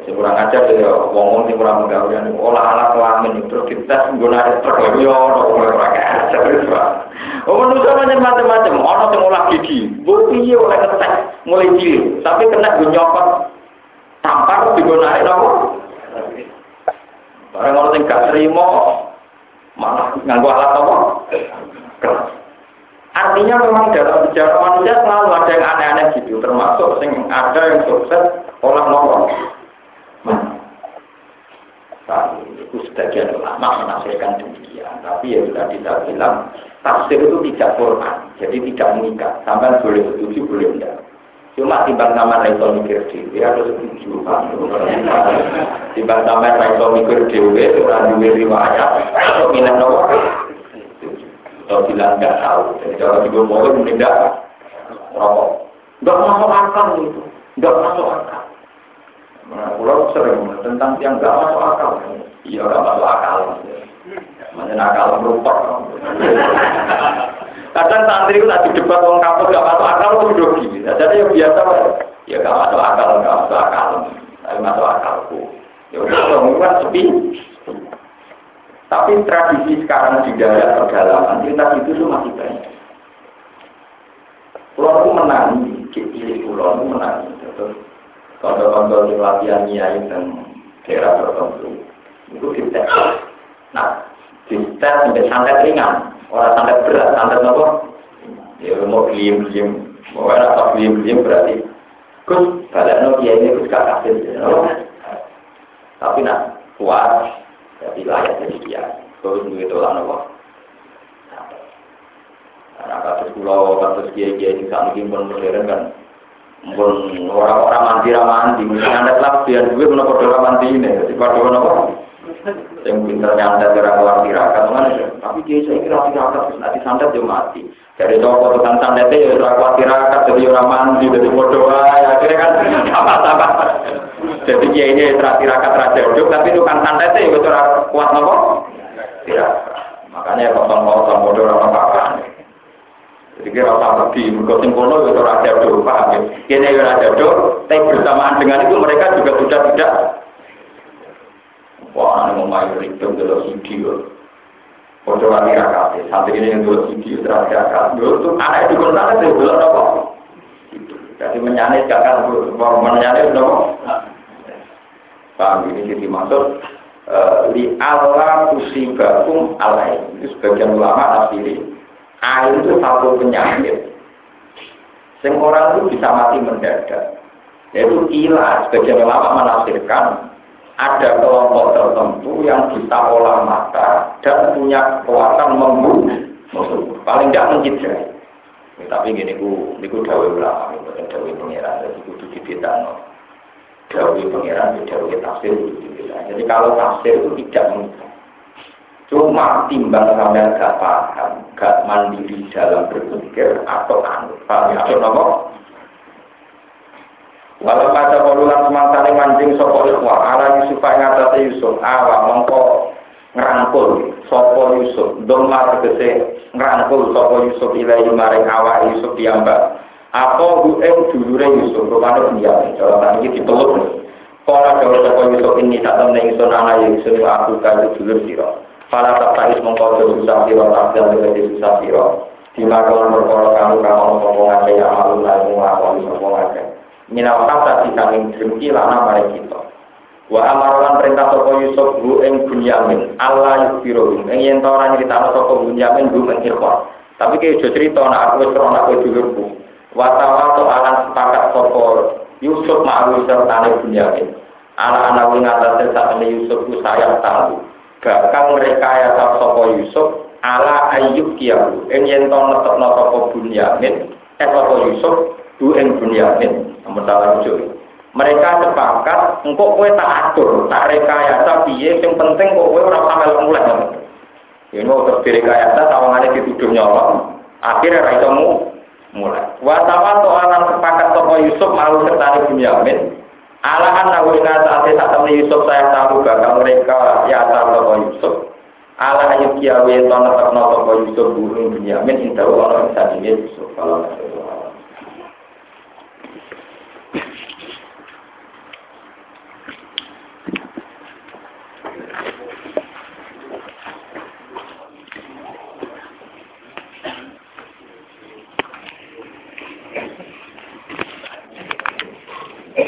Saya kurang ajar ya, wong sing kurang menggawean olah alat kelamin itu kita menggunakan truk yo ora ora ajar Oh manusia macam-macam, ono sing olah gigi, bu piye oleh ketek mulai cilik, tapi kena nyopot tampar digunakan apa? Barang orang sing gak terima malah nganggo alat apa? Artinya memang dalam sejarah manusia selalu ada yang aneh-aneh gitu, termasuk sing ada yang sukses olah nolong. Tapi itu sebagian ulama menafsirkan demikian. Tapi ya sudah kita bilang tafsir itu tidak formal, jadi tidak mengikat. Sampai boleh setuju, boleh tidak. Cuma timbang sama raiso mikir dewi harus setuju. Timbang sama raiso mikir dewi orang duwe riwayat atau minat nomor. Atau bilang nggak tahu. Jadi kalau juga boleh tidak rokok. Nggak masuk akal itu. Nggak masuk akal. Nah, pulau sering tentang yang nggak masuk akal. Iya nggak masuk akal. Mana akal merupak. Kadang santri itu tadi debat orang kapal nggak masuk akal itu dogi. Jadi yang biasa ya nggak masuk akal nggak masuk akal. Tapi masuk akalku. Ya udah pengumuman sepi. Tapi tradisi sekarang di daerah pedalaman kita itu tuh masih banyak. Pulau itu menangi, cilik pulau itu menangi. Terus kalau di latihan nyai dan daerah tertentu itu dites. Nah, dites sampai santet ringan, orang santet berat, santet apa? Ya mau diem diem, mau enak tak diem diem berarti. Gus, balik no kiai ini gus gak kasih, tapi nak kuat, jadi layak jadi kiai. Gus begitu lah nopo. Nah, kasus pulau, kasus kiai-kiai di sana mungkin modern kan pun orang-orang mandi mandi, mungkin anda telah biar gue menopor doa mandi ini, jadi pada apa? Yang pintar nyandat kira keluar tirakat, mana sih? Tapi dia saya kira tirakat, nanti santet dia mati. Dari toko tukang santetnya ya kira keluar tirakat, jadi orang mandi, jadi berdoa, ya kira kan apa-apa. Jadi dia ini tirakat raja hidup, tapi tukang santetnya ya kira kuat nopo? Tirakat. Makanya kosong-kosong bodoh orang apa Jadi usah pergi, mereka kono itu ora do, paham ya? Kini ora do, tapi bersamaan dengan itu mereka juga sudah tidak Wah, ini mau main itu dulu video. Foto lagi akal, santri ini yang dulu video terakhir akal. Dulu tuh anak itu sana itu dulu apa? Jadi menyanyi kakak mau menyanyi dulu. Paham ini jadi maksud li Allah usibakum alai. Itu sebagian ulama asli Air itu satu penyakit. Sing orang itu bisa mati mendadak. Yaitu ilah, sebagian ulama menafsirkan ada kelompok tertentu yang bisa olah mata dan punya kekuatan membunuh. Paling tidak mencederai. Ya, tapi gini ku, ini ku dawe ulama, bukan dawe pengiran, jadi kudu dibedano. Dawe pengiran, dawe tafsir kudu. Jadi kalau tafsir itu tidak mudah. Cuma timbang sampai gak paham, gak mandiri dalam berpikir atau anut. Paham ya? Atau nopo? Walau pada kolulan semangkane mancing sopo ikhwa, ala Yusuf yang atas Yusuf, awa mongko ngerangkul sopo Yusuf, doma tegese ngerangkul sopo Yusuf ilai maring awa Yusuf diambak. Apa bueng dulure Yusuf, rupanya pendiam, jawaban ini dipeluk. Kalau jauh sopo Yusuf ini tak temen Yusuf anak Yusuf, aku kayu dulur sirah. Para terkait mengkode susah siro, takdir menjadi susah siro. Di makhluk berkoro kamu kamu sopong aja ya malu lalu ngakoni sopong aja. Minal kata di samping dengki lana mari kita. Wa amarolan perintah sopo Yusuf bu ing bunyamin. Allah yukbiro ing yen ta ora nyritano sapa bunyamin bu ikhwan. Tapi kayak jo cerita nak aku ora aku dulurku. Wa tawato akan sepakat sopo Yusuf ma'awi sertane bunyamin. Anak-anak wing atas saat Yusuf ku saya tahu bakal ya sapa Yusuf ala Ayub kiyahu ing yen to netepno sapa Bunyamin eh sapa Yusuf bu ing Bunyamin. Amun salah mereka sepakat engkau kue tak atur tak rekayasa piye yang penting kok kue ora sampe mulai. Ini mau terus direkayasa sawangane dituduh nyolong akhirnya ra mulai. Wa tawa to alam sepakat sapa Yusuf malu serta Bunyamin Alahan nahu ina saat saat temen Yusuf saya tahu bakal mereka ya asal toko Yusuf. Allah ayat kiawe to netep no toko Yusuf burung Benyamin indah orang bisa Yusuf kalau